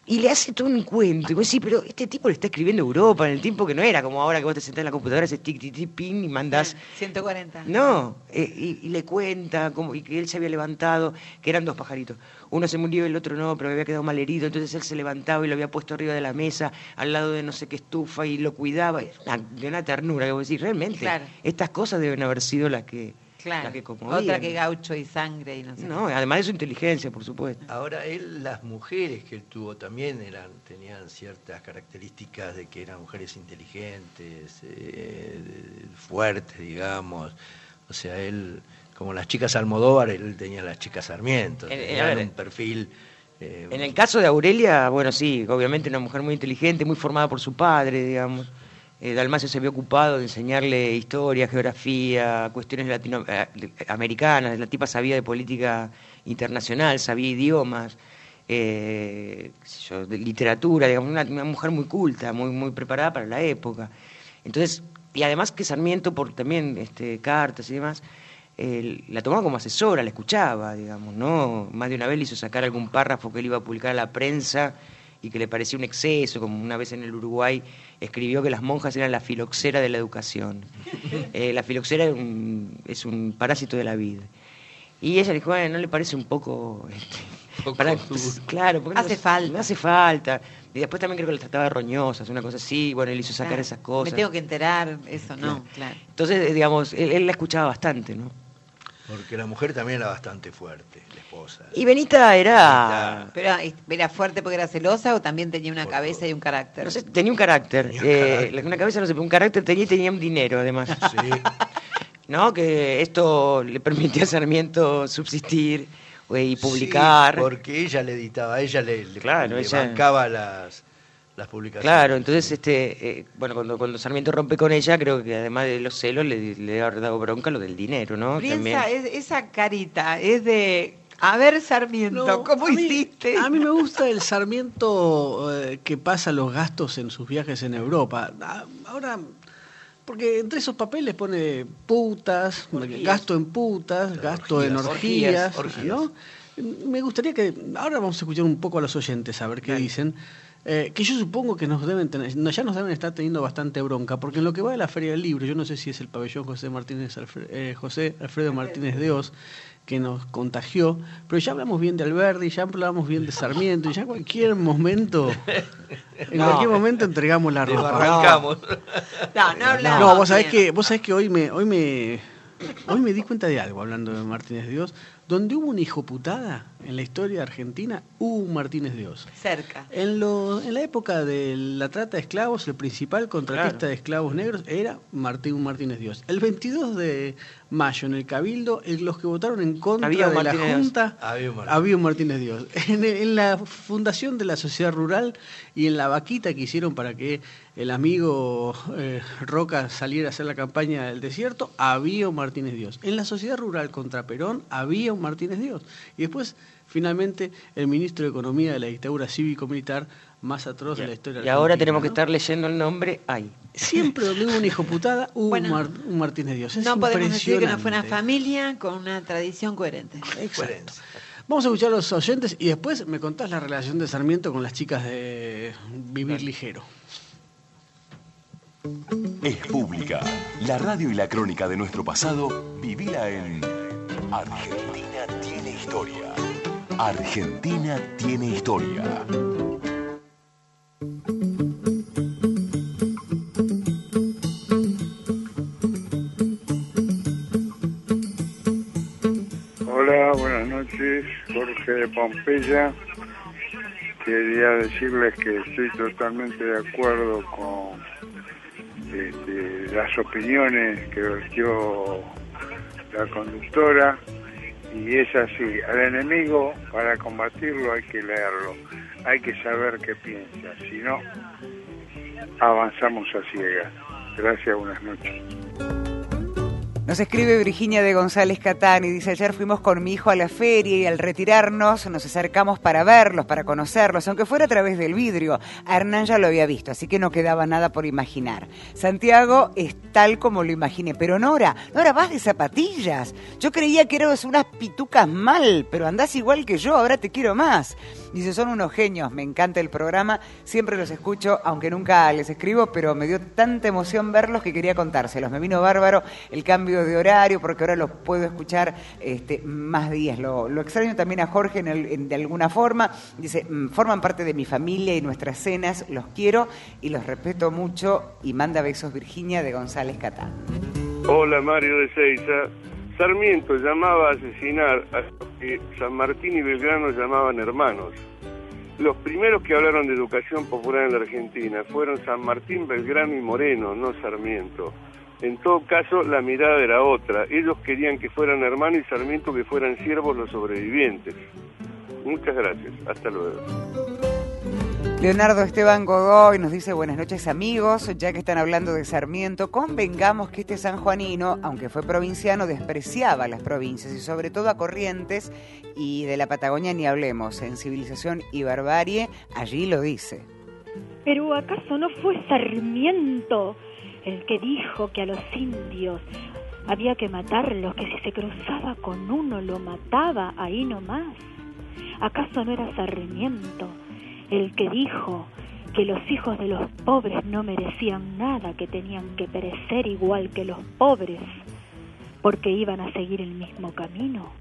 Y le hace todo un cuento. Y vos decís, pero este tipo le está escribiendo Europa en el tiempo que no era como ahora que vos te sentás en la computadora, haces tic, tic, tic, ping y mandás 140. no, eh, y, y le cuenta como, y que él se había levantado, que eran dos pajaritos. Uno se murió y el otro no, pero había quedado mal herido. Entonces él se levantaba y lo había puesto arriba de la mesa, al lado de no sé qué estufa, y lo cuidaba. De una ternura, que vos decís, realmente, Claro. estas cosas deben haber sido las que, Claro. que. Otra que gaucho y sangre y no sé. No, además de su inteligencia, por supuesto. Ahora, él, las mujeres que él tuvo también eran, tenían ciertas características de que eran mujeres inteligentes, eh, fuertes, digamos. O sea, él, como las chicas Almodóvar, él tenía las chicas Sarmiento. En- en- tenían a ver, un perfil. eh, En el caso de Aurelia, bueno, sí, obviamente una mujer muy inteligente, muy formada por su padre, digamos. Eh, Dalmacio se había ocupado de enseñarle historia, geografía, cuestiones latinoamericanas. La tipa sabía de política internacional, sabía idiomas, eh, yo, de literatura, digamos, una, mujer muy culta, muy, muy preparada para la época. Entonces, y además que Sarmiento, por también este, cartas y demás, eh, la tomaba como asesora, la escuchaba, digamos, ¿no? Más de una vez le hizo sacar algún párrafo que él iba a publicar a la prensa y que le parecía un exceso, como una vez en el Uruguay escribió que las monjas eran la filoxera de la educación. [LAUGHS] Eh, la filoxera es un, es un parásito de la vida. Y ella le dijo, bueno, ¿no le parece un poco... este, para- pues, claro, porque Hace falta. hace falta. Y después también creo que le trataba de roñosas, una cosa así. Bueno, él hizo sacar Claro. esas cosas. Me tengo que enterar, eso no, Claro. claro. Entonces, eh, digamos, él, él la escuchaba bastante, ¿no? Porque la mujer también era bastante fuerte, la esposa. Y Benita era... Pero era fuerte porque era celosa o también tenía una cabeza y un carácter. No sé, tenía un carácter. eh, Una cabeza, no sé, pero un carácter tenía y tenía un dinero, además. [LAUGHS] ¿No? Que esto le permitía a Sarmiento subsistir eh, y publicar. Sí, porque ella le editaba, ella le, le- Claro, le ella- bancaba las, las publicaciones. Claro, entonces, este, eh, bueno, cuando, cuando Sarmiento rompe con ella, creo que además de los celos le, le ha dado bronca lo del dinero, ¿no? Es- esa carita es de. A ver, Sarmiento, No, ¿cómo a mí- hiciste? A mí me [LAUGHS] gusta el Sarmiento eh, que pasa los gastos en sus viajes en Europa. Ah, Ahora, porque entre esos papeles pone putas, gasto en putas, gasto en orgías, orgías, orgías. ¿no? Me gustaría que ahora vamos a escuchar un poco a los oyentes a ver qué dicen. Eh, que yo supongo que nos deben tener, no, ya nos deben estar teniendo bastante bronca, porque en lo que va de la Feria del Libro, yo no sé si es el pabellón José Martínez eh, José Alfredo Martínez de Oz que nos contagió, pero ya hablamos bien de Alberdi, ya hablamos bien de Sarmiento, y ya en cualquier momento, en No. cualquier momento entregamos la ropa. Desbarrancamos. No, no hablamos. No, vos sabés que, vos sabés que hoy me, hoy me, hoy me di cuenta de algo hablando de Martínez de Dios. Donde hubo una hijoputada en la historia de Argentina, hubo un Martínez de Dios. Cerca. En, lo, en la época de la trata de esclavos, el principal contratista Claro. de esclavos negros era Martín Martínez Dios. El 22 de mayo en el Cabildo, los que votaron en contra Había de la Martínez. Junta Había un Martínez. había un Martínez Dios. En, la fundación de la sociedad rural y en la vaquita que hicieron para que el amigo eh, Roca saliera a hacer la campaña del desierto, había un Martínez Dios. En la sociedad rural contra Perón había un Martínez Dios. Y después, finalmente, el ministro de Economía de la dictadura cívico-militar más atroz de la historia Y ahora tenemos que estar leyendo el nombre ahí. Siempre donde hubo una hijoputada, [LAUGHS] hubo Bueno, un, Mar- un Martínez Dios. Es No podemos decir que no fue una familia con una tradición coherente. Exacto. Vamos a escuchar a los oyentes y después me contás la relación de Sarmiento con las chicas de Vivir Ligero. Es pública. La radio y la crónica de nuestro pasado, vivila en Argentina tiene historia. Argentina tiene historia. Hola, buenas noches, Jorge de Pompeya. Quería decirles que estoy totalmente de acuerdo con este, las opiniones que vertió la conductora y es así, al enemigo para combatirlo hay que leerlo, hay que saber qué piensa, si no avanzamos a ciegas. Gracias, buenas noches. Nos escribe Virginia de González Catán y dice, ayer fuimos con mi hijo a la feria y al retirarnos nos acercamos para verlos, para conocerlos, aunque fuera a través del vidrio. A Hernán ya lo había visto, así que no quedaba nada por imaginar. Santiago es tal como lo imaginé, pero Nora, Nora, vas de zapatillas. Yo creía que eras unas pitucas mal, pero andás igual que yo, ahora te quiero más. Dice, son unos genios, me encanta el programa, siempre los escucho, aunque nunca les escribo, pero me dio tanta emoción verlos que quería contárselos. Me vino bárbaro el cambio de horario porque ahora los puedo escuchar este, más días. Lo, lo extraño también a Jorge en de alguna forma. Dice, "Mm, forman parte de mi familia y nuestras cenas, los quiero y los respeto mucho y manda besos Virginia de González Catán. Hola Mario de Seiza. Sarmiento llamaba a asesinar a los que San Martín y Belgrano llamaban hermanos. Los primeros que hablaron de educación popular en la Argentina fueron San Martín, Belgrano y Moreno, no Sarmiento. En todo caso, la mirada era otra. Ellos querían que fueran hermanos y Sarmiento que fueran siervos los sobrevivientes. Muchas gracias. Hasta luego. Leonardo Esteban Godoy nos dice buenas noches amigos, ya que están hablando de Sarmiento, convengamos que este sanjuanino, aunque fue provinciano, despreciaba las provincias y sobre todo a Corrientes y de la Patagonia ni hablemos, en civilización y barbarie, allí lo dice. Pero ¿acaso no fue Sarmiento el que dijo que a los indios Había que matarlos, que si se cruzaba con uno lo mataba ahí nomás. ¿Acaso no era Sarmiento el que dijo que los hijos de los pobres no merecían nada, que tenían que perecer igual que los pobres, porque iban a seguir el mismo camino?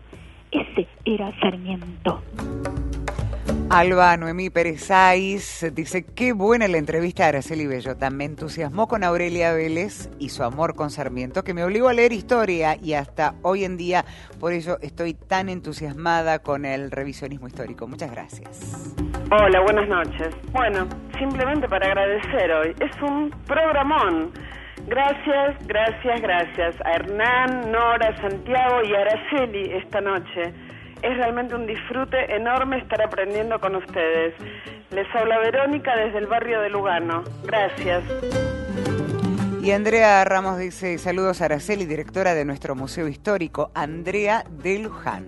Ese era Sarmiento. Alba Noemí Pérez Saiz dice, qué buena la entrevista de Araceli Bellota. Me entusiasmó con Aurelia Vélez y su amor con Sarmiento, que me obligó a leer historia y hasta hoy en día por ello estoy tan entusiasmada con el revisionismo histórico. Muchas gracias. Hola, buenas noches. Bueno, simplemente para agradecer hoy. Es un programón. Gracias, gracias, gracias a Hernán, Nora, Santiago y Araceli esta noche. Es realmente un disfrute enorme estar aprendiendo con ustedes. Les habla Verónica desde el barrio de Lugano. Gracias. Y Andrea Ramos dice, saludos a Araceli, directora de nuestro Museo Histórico, Andrea de Luján.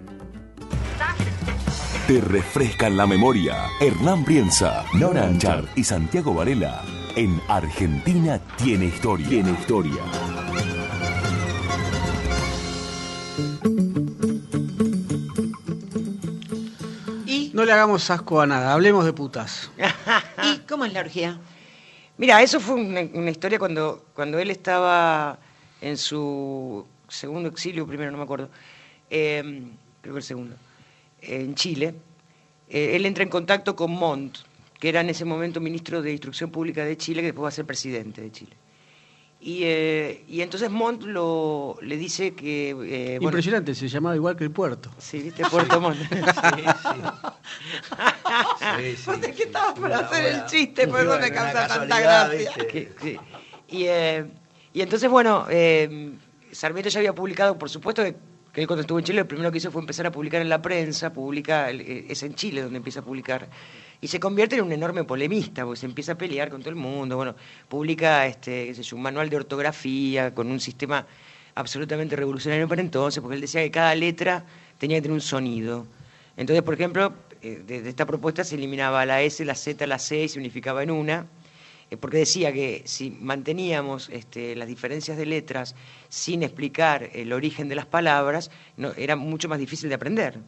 Te refrescan la memoria. Hernán Brienza, Nora Anchar y Santiago Varela. En Argentina tiene historia. Tiene historia. No le hagamos asco a nada, hablemos de putas. [LAUGHS] ¿Y cómo es la orgía? Mira, eso fue una, una historia cuando, cuando él estaba en su segundo exilio, primero no me acuerdo, eh, creo que el segundo, en Chile. Eh, él entra en contacto con Montt, que era en ese momento ministro de Instrucción Pública de Chile, que después va a ser presidente de Chile. Y, eh, y entonces Montt lo, le dice que... eh, bueno, Impresionante, se llamaba igual que el puerto. Sí, viste, Puerto Montt. ¿Por qué estaba por Una hacer el chiste? Por eso me causa tanta gracia. Que- sí. Y, eh, y entonces, bueno, eh, Sarmiento ya había publicado, por supuesto que, que él cuando estuvo en Chile, lo primero que hizo fue empezar a publicar en la prensa, publica, es en Chile donde empieza a publicar, y se convierte en un enorme polemista, porque se empieza a pelear con todo el mundo, bueno, publica este, un manual de ortografía con un sistema absolutamente revolucionario para entonces, porque él decía que cada letra tenía que tener un sonido. Entonces, por ejemplo, eh, de, de esta propuesta se eliminaba la S, la Z, la C y se unificaba en una, eh, porque decía que si manteníamos este, las diferencias de letras sin explicar el origen de las palabras, era mucho más difícil de aprender.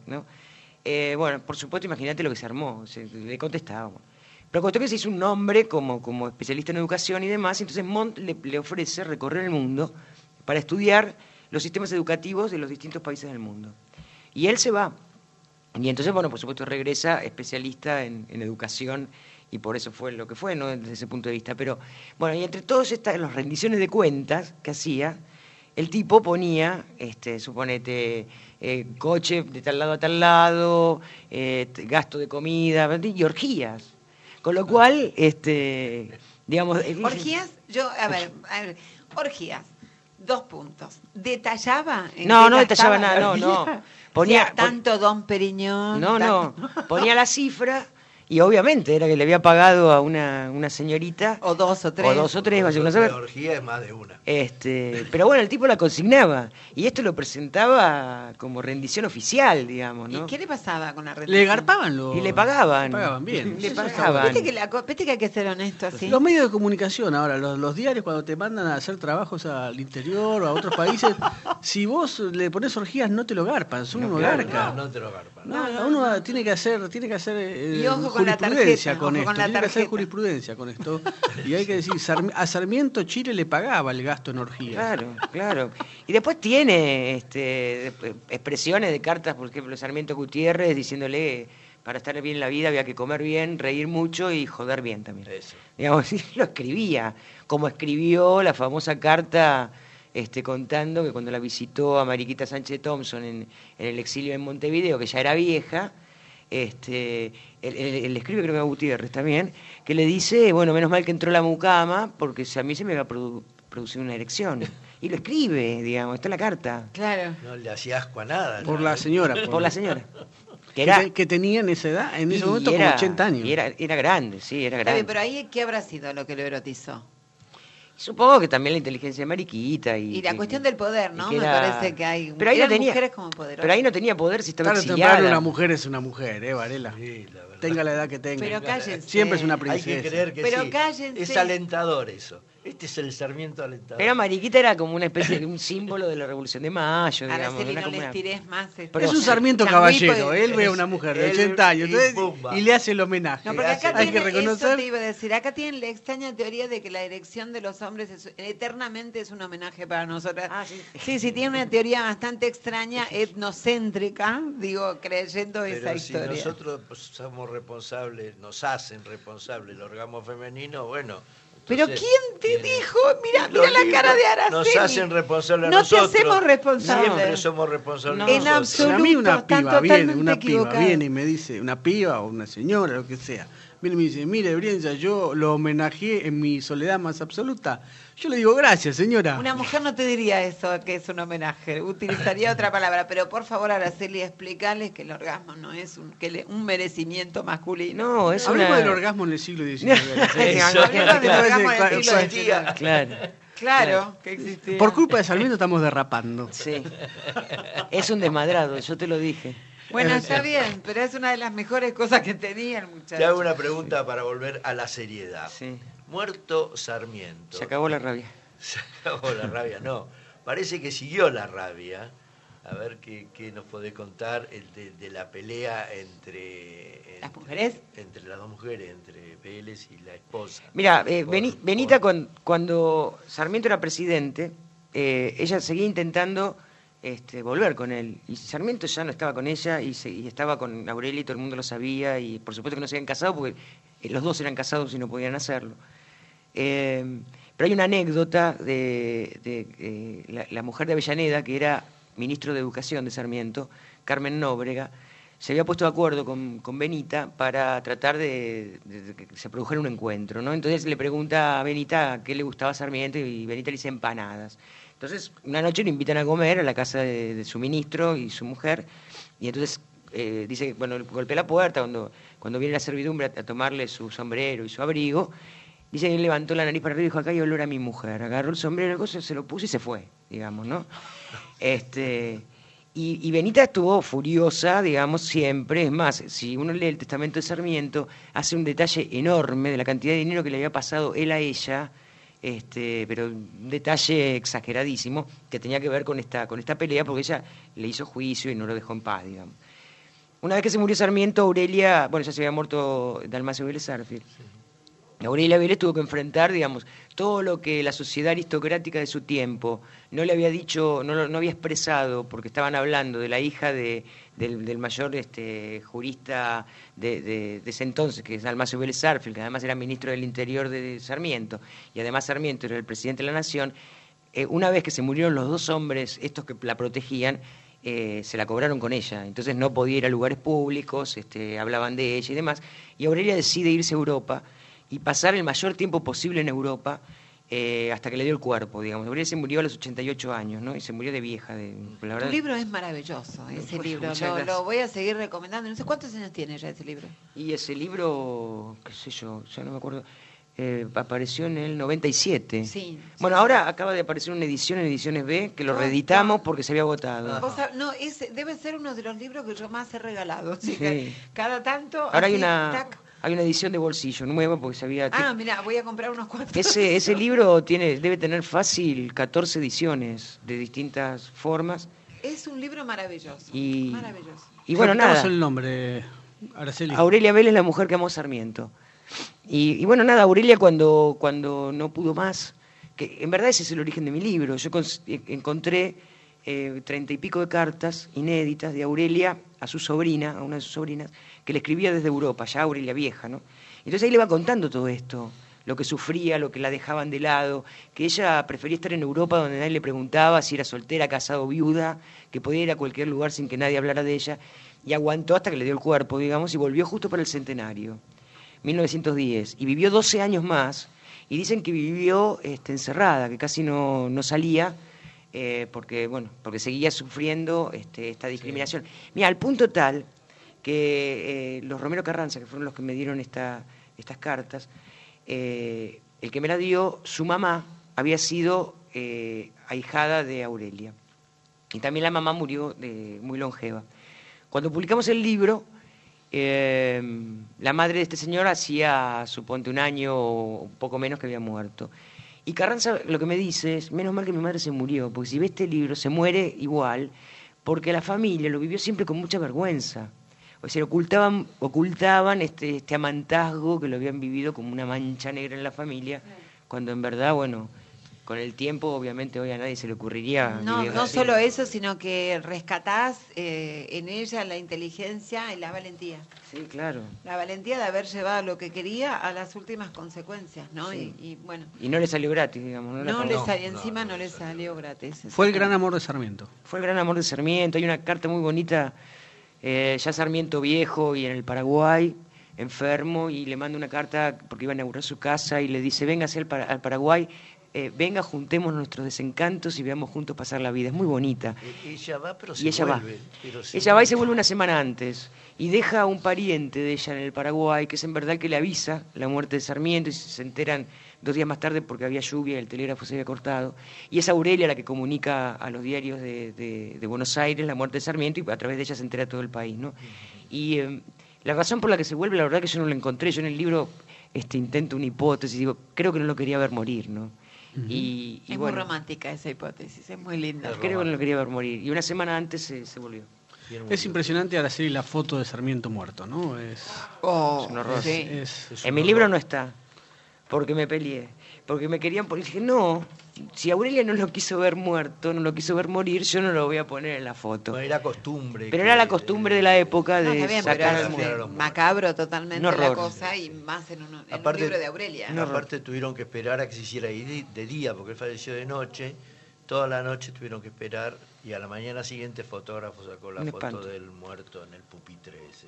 Eh, bueno, por supuesto, imagínate lo que se armó, se- le contestábamos. Pero cuestión que se hizo un nombre como, como especialista en educación y demás, entonces Montt le, ofrece recorrer el mundo para estudiar los sistemas educativos de los distintos países del mundo. Y él se va. Y entonces, bueno, por supuesto, regresa especialista en, en educación y por eso fue lo que fue, ¿no? Desde ese punto de vista. Pero, bueno, y entre todas estas las rendiciones de cuentas que hacía, el tipo ponía, este, suponete, eh, coche de tal lado a tal lado, eh, gasto de comida, y orgías. Con lo cual, este, digamos... Orgías, yo, a ver, a ver, orgías, dos puntos. ¿Detallaba? en No, no detallaba nada, no, no. Ponía- O sea, tanto Don Periñón. No, no. [LAUGHS] Ponía la cifra y obviamente era que le había pagado a una, una señorita. O dos o tres. O dos o tres, vaya uno a saber. Orgía es más de una. Este, pero bueno, el tipo la consignaba y esto lo presentaba como rendición oficial, digamos, ¿no? ¿Y qué le pasaba con la rendición? Le garpaban los. Y le pagaban. Le pagaban bien. Le pagaban. Viste que, la, co- viste que hay que ser honesto así. Los medios de comunicación ahora, los, los diarios cuando te mandan a hacer trabajos al interior o a otros países, [LAUGHS] si vos le pones orgías no te lo garpan, son unos claro, garcas. no, no te lo garpan. No, uno tiene que hacer, tiene que hacer eh, Y ojo con la jurisprudencia tarjeta, con esto, con tiene que hacer jurisprudencia con esto. [LAUGHS] Y hay que decir, a Sarmiento Chile le pagaba el gasto en orgías. Claro, claro. Y después tiene este, expresiones de cartas, por ejemplo, Sarmiento Gutiérrez diciéndole para estar bien en la vida había que comer bien, reír mucho y joder bien también. Digamos, [LAUGHS] sí, lo escribía, como escribió la famosa carta este, contando que cuando la visitó a Mariquita Sánchez Thompson en, en el exilio en Montevideo, que ya era vieja, este, él escribe creo que a Gutiérrez también, que le dice, bueno, menos mal que entró la mucama, porque si a mí se me va a produ- producir una erección. Y lo escribe, digamos, está en la carta. Claro. No le hacía asco a nada. Por ¿no? la señora. Por la señora. [LAUGHS] Que, era, que tenía en esa edad, en ese momento era- como 80 años. y era, era grande, sí, era grande. pero ahí, ¿qué habrá sido lo que lo erotizó? Supongo que también la inteligencia de Mariquita. Y, Y la que- cuestión del poder, ¿no? Me parece que hay Pero ahí no tenía- mujeres como poderosas. Pero ahí no tenía poder si estaba Tarde o exiliada. una mujer es una mujer, ¿eh, Varela? Tenga la edad que tenga. Pero cállense. Siempre es una Hay princesa. que creer que Pero sí. cállense. Es alentador eso. Este es el Sarmiento alentador. Pero Mariquita era como una especie de un símbolo de la Revolución de Mayo, digamos. Araceli, era no les una- tires más. este, Pero es un Sarmiento caballero. Él ve a una mujer de él- 80 años y entonces, pumba. y le hace el homenaje. No, porque acá Hay que tiene, eso reconocer. te iba a decir, acá tienen la extraña teoría de que la erección de los hombres es- eternamente es un homenaje para nosotras. Ah, sí. sí, sí, tiene una teoría bastante extraña, etnocéntrica, digo, creyendo Pero esa si historia. nosotros pues, somos responsables, nos hacen responsables el orgasmo femenino, bueno. Pero entonces, ¿quién te tiene- dijo? Mira, mira la libros cara de Araceli. Nos hacen responsables a No te nosotros. hacemos responsables. Siempre somos responsables No. En nosotros. Si a mí una absoluto, piba viene, una piba viene y me dice, una piba o una señora, lo que sea, viene y me dice, mire, Brienza, yo lo homenajeé en mi soledad más absoluta. Yo le digo, gracias, señora. Una mujer no te diría eso, que es un homenaje, utilizaría otra palabra, pero por favor, Araceli, explicarles que el orgasmo no es un, que le- un merecimiento masculino. No, es Hablemos una... del orgasmo en el siglo XIX. [LAUGHS] Hablemos del claro. orgasmo en el siglo. XIX. Claro. Claro, que existía. Por culpa de Sarmiento estamos derrapando. Sí. Es un desmadrado, yo te lo dije. Bueno, está bien, pero es una de las mejores cosas que tenía el muchacho. Te hago una pregunta para volver a la seriedad. Sí. Muerto Sarmiento. Se acabó la rabia. [LAUGHS] Se acabó la rabia, no. Parece que siguió la rabia. A ver qué, qué nos puede contar el de, de la pelea entre, ¿Las mujeres? entre las dos mujeres, entre Vélez y la esposa. Mira, eh, Beni- Benita cuan- cuando, Sarmiento era presidente, eh, ella seguía intentando este, volver con él. Y Sarmiento ya no estaba con ella y, estaba con Aurelia y todo el mundo lo sabía. Y por supuesto que no se habían casado porque eh, los dos eran casados y no podían hacerlo. Eh, pero hay una anécdota de, la, mujer de Avellaneda, que era ministro de Educación de Sarmiento, Carmen Nóbrega, se había puesto de acuerdo con, Benita para tratar de, de- de que se produjera un encuentro, ¿no? Entonces le pregunta a Benita qué le gustaba a Sarmiento y Benita le dice empanadas. Entonces, una noche lo invitan a comer a la casa de, su ministro y su mujer, y entonces eh, dice, bueno, golpea la puerta cuando, cuando viene la servidumbre a, tomarle su sombrero y su abrigo, dice que él levantó la nariz para arriba y dijo, acá hay olor a mi mujer. Agarró el sombrero, el se lo puso y se fue, digamos, ¿no? Este, y, y Benita estuvo furiosa, digamos, siempre. Es más, si uno lee el testamento de Sarmiento, hace un detalle enorme de la cantidad de dinero que le había pasado él a ella, este, pero un detalle exageradísimo que tenía que ver con esta, con esta pelea, porque ella le hizo juicio y no lo dejó en paz, digamos. Una vez que se murió Sarmiento, Aurelia, bueno, ya se había muerto Dalmacio Vélez Arfield. Aurelia Vélez tuvo que enfrentar, digamos, todo lo que la sociedad aristocrática de su tiempo no le había dicho, no, no había expresado, porque estaban hablando de la hija de- del, del mayor este, jurista de, ese entonces, que es Dalmacio Vélez Arfield, que además era ministro del Interior de Sarmiento, y además Sarmiento era el presidente de la Nación. Eh, una vez que se murieron los dos hombres, estos que la protegían, eh, se la cobraron con ella. Entonces no podía ir a lugares públicos, este, hablaban de ella y demás. Y Aurelia decide irse a Europa y pasar el mayor tiempo posible en Europa eh, hasta que le dio el cuerpo, digamos. Aurelia se murió a los 88 años, ¿no? Y se murió de vieja. De, la Tu verdad, libro es maravilloso, ese Pues, libro. Lo, voy a seguir recomendando. No sé cuántos años tiene ya ese libro. Y ese libro, qué sé yo, ya no me acuerdo, eh, apareció en el 97. Sí. Bueno, ahora acaba de aparecer una edición en Ediciones B que lo Ah, reeditamos porque se había agotado. No, ese debe ser uno de los libros que yo más he regalado. Sí. cada tanto. Ahora hay una, tac. Hay una edición de bolsillo nueva porque se había... Ah, mira, voy a comprar unos cuantos. Ese, [LAUGHS] ese libro tiene, debe tener fácil 14 ediciones de distintas formas. Es un libro maravilloso. Y- Maravilloso. Y bueno, nada. el nombre, Araceli. Aurelia Vélez, la mujer que amó Sarmiento. Y, y bueno, nada, Aurelia cuando, cuando no pudo más, que en verdad ese es el origen de mi libro, yo eh, eh, treinta y pico de cartas inéditas de Aurelia a su sobrina, a una de sus sobrinas, que le escribía desde Europa, ya Aurelia vieja, ¿no? Entonces ahí le va contando todo esto, lo que sufría, lo que la dejaban de lado, que ella prefería estar en Europa donde nadie le preguntaba si era soltera, casada o viuda, que podía ir a cualquier lugar sin que nadie hablara de ella, y aguantó hasta que le dio el cuerpo, digamos, y volvió justo para el centenario, 1910, y vivió 12 años más, y dicen que vivió este, encerrada, que casi no, no salía, eh, porque, bueno, porque seguía sufriendo este, esta discriminación. Mira, al punto tal que eh, los Romero Carranza, que fueron los que me dieron esta, estas cartas, eh, el que me la dio, su mamá había sido ahijada de Aurelia. Y también la mamá murió de, muy longeva. Cuando publicamos el libro, eh, la madre de este señor hacía, suponte, un año o un poco menos que había muerto. Y Carranza lo que me dice es, menos mal que mi madre se murió, porque si ve este libro se muere igual, porque la familia lo vivió siempre con mucha vergüenza. O sea, ocultaban, ocultaban este, este amantazgo que lo habían vivido como una mancha negra en la familia, cuando en verdad, bueno, con el tiempo obviamente hoy a nadie se le ocurriría... No, no así. solo eso, sino que rescatás eh, en ella la inteligencia y la valentía. Sí, claro. La valentía de haber llevado lo que quería a las últimas consecuencias, ¿no? Sí. Y, y, bueno, Y no le salió gratis, digamos. No, no le salió, encima no, le salió gratis. Fue el gran amor de Sarmiento. Fue el gran amor de Sarmiento. Hay una carta muy bonita, eh, ya Sarmiento viejo y en el Paraguay, enfermo, y le manda una carta porque iba a inaugurar su casa y le dice, venga al, Par- al Paraguay, eh, venga, juntemos nuestros desencantos y veamos juntos pasar la vida. Es muy bonita. E- Ella va, pero se Y ella vuelve. va. pero se Ella va y se vuelve una semana antes y deja a un pariente de ella en el Paraguay, que es en verdad el que le avisa la muerte de Sarmiento y se enteran dos días más tarde porque había lluvia y el telégrafo se había cortado. Y es Aurelia la que comunica a los diarios de, de- de Buenos Aires la muerte de Sarmiento y a través de ella se entera todo el país. ¿no? Y eh, la razón por la que se vuelve, la verdad que yo no la encontré. Yo en el libro este, intento una hipótesis, digo, creo que no lo quería ver morir. ¿no? Y, y es bueno, muy romántica esa hipótesis, es muy linda. creo que no lo quería ver morir. Y una semana antes se, se volvió. Es impresionante ahora sí la foto de Sarmiento muerto, ¿no? Es, Oh, Es un horror. sí. es- en mi libro no está, porque me peleé. Porque me querían poner. Dije, no, si Aurelia no lo quiso ver muerto, no lo quiso ver morir, yo no lo voy a poner en la foto. era costumbre. Pero era la costumbre de la época No, de bien, pero sacar al macabro totalmente Un la horror. cosa y más en, en Aparte- un libro de Aurelia. Aparte tuvieron que esperar a que se hiciera de de día, porque él falleció de noche. Toda la noche tuvieron que esperar y a la mañana siguiente el fotógrafo sacó la Un foto espanto. del muerto en el pupitre ese.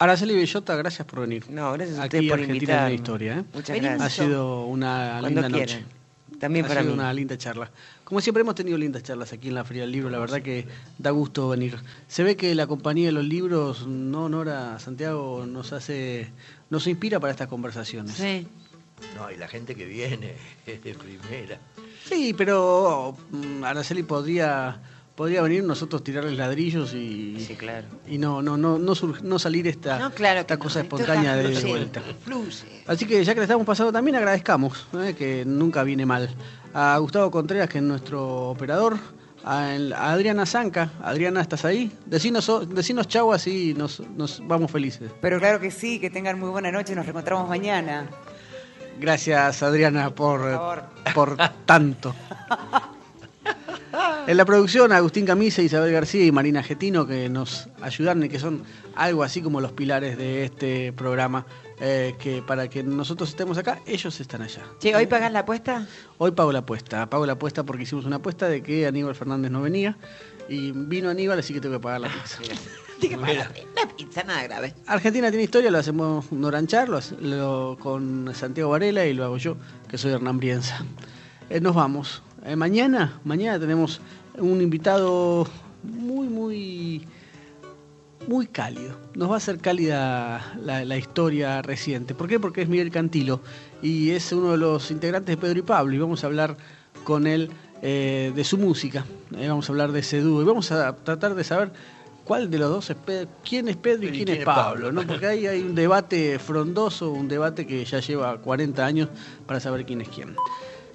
Araceli Bellota, gracias por venir. No, gracias a Aquí ustedes por Argentina invitarme. tiene historia, ¿eh? Muchas gracias. Ha sido una Cuando linda noche. También ha para sido mí. una linda charla. Como siempre hemos tenido lindas charlas aquí en la Feria del Libro, la verdad que da gusto venir. Se ve que la compañía de los libros, no Nora Santiago, nos hace, nos inspira para estas conversaciones. Sí. No, y la gente que viene [LAUGHS] es de primera. Sí, pero mm, Araceli podría podría venir nosotros tirarles ladrillos y claro. y no no no no, sur- no salir esta No, claro esta cosa no, espontánea de vuelta. Fluye. Así que ya que le estamos pasando también agradezcamos, ¿eh? que nunca viene mal. A Gustavo Contreras, que es nuestro operador, a, el- a Adriana Zanca. Adriana, ¿estás ahí? Decinos, decinos chau así nos, nos vamos felices. Pero claro que sí, que tengan muy buena noche, nos reencontramos mañana. Gracias Adriana por, por tanto. [LAUGHS] En la producción, Agustín Camisa, Isabel García y Marina Getino, que nos ayudaron y que son algo así como los pilares de este programa, eh, que para que nosotros estemos acá, ellos están allá. Che, ¿hoy pagás la apuesta? Hoy pago la apuesta, pago la apuesta porque hicimos una apuesta de que Aníbal Fernández no venía y vino Aníbal, así que tengo que pagar la pizza. [LAUGHS] Que pagar la pizza, nada grave. Argentina tiene historia, lo hacemos Noranchar, lo- con Santiago Varela y lo hago yo, que soy Hernán Brienza. Eh, nos vamos. Eh, mañana, mañana tenemos un invitado muy, muy, muy cálido. Nos va a hacer cálida la, la historia reciente. ¿Por qué? Porque es Miguel Cantilo y es uno de los integrantes de Pedro y Pablo y vamos a hablar con él eh, de su música. Eh, vamos a hablar de ese dúo y vamos a tratar de saber cuál de los dos es Pedro, quién es Pedro y quién, es Pablo, ¿no? Porque ahí hay un debate frondoso, un debate que ya lleva 40 años para saber quién es quién.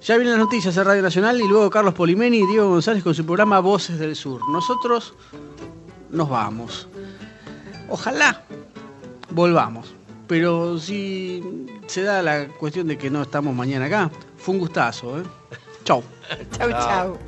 Ya vienen las noticias de Radio Nacional y luego Carlos Polimeni y Diego González con su programa Voces del Sur. Nosotros nos vamos. Ojalá volvamos. Pero si se da la cuestión de que no estamos mañana acá, fue un gustazo. ¿eh? Chau. [LAUGHS] Chau, chau.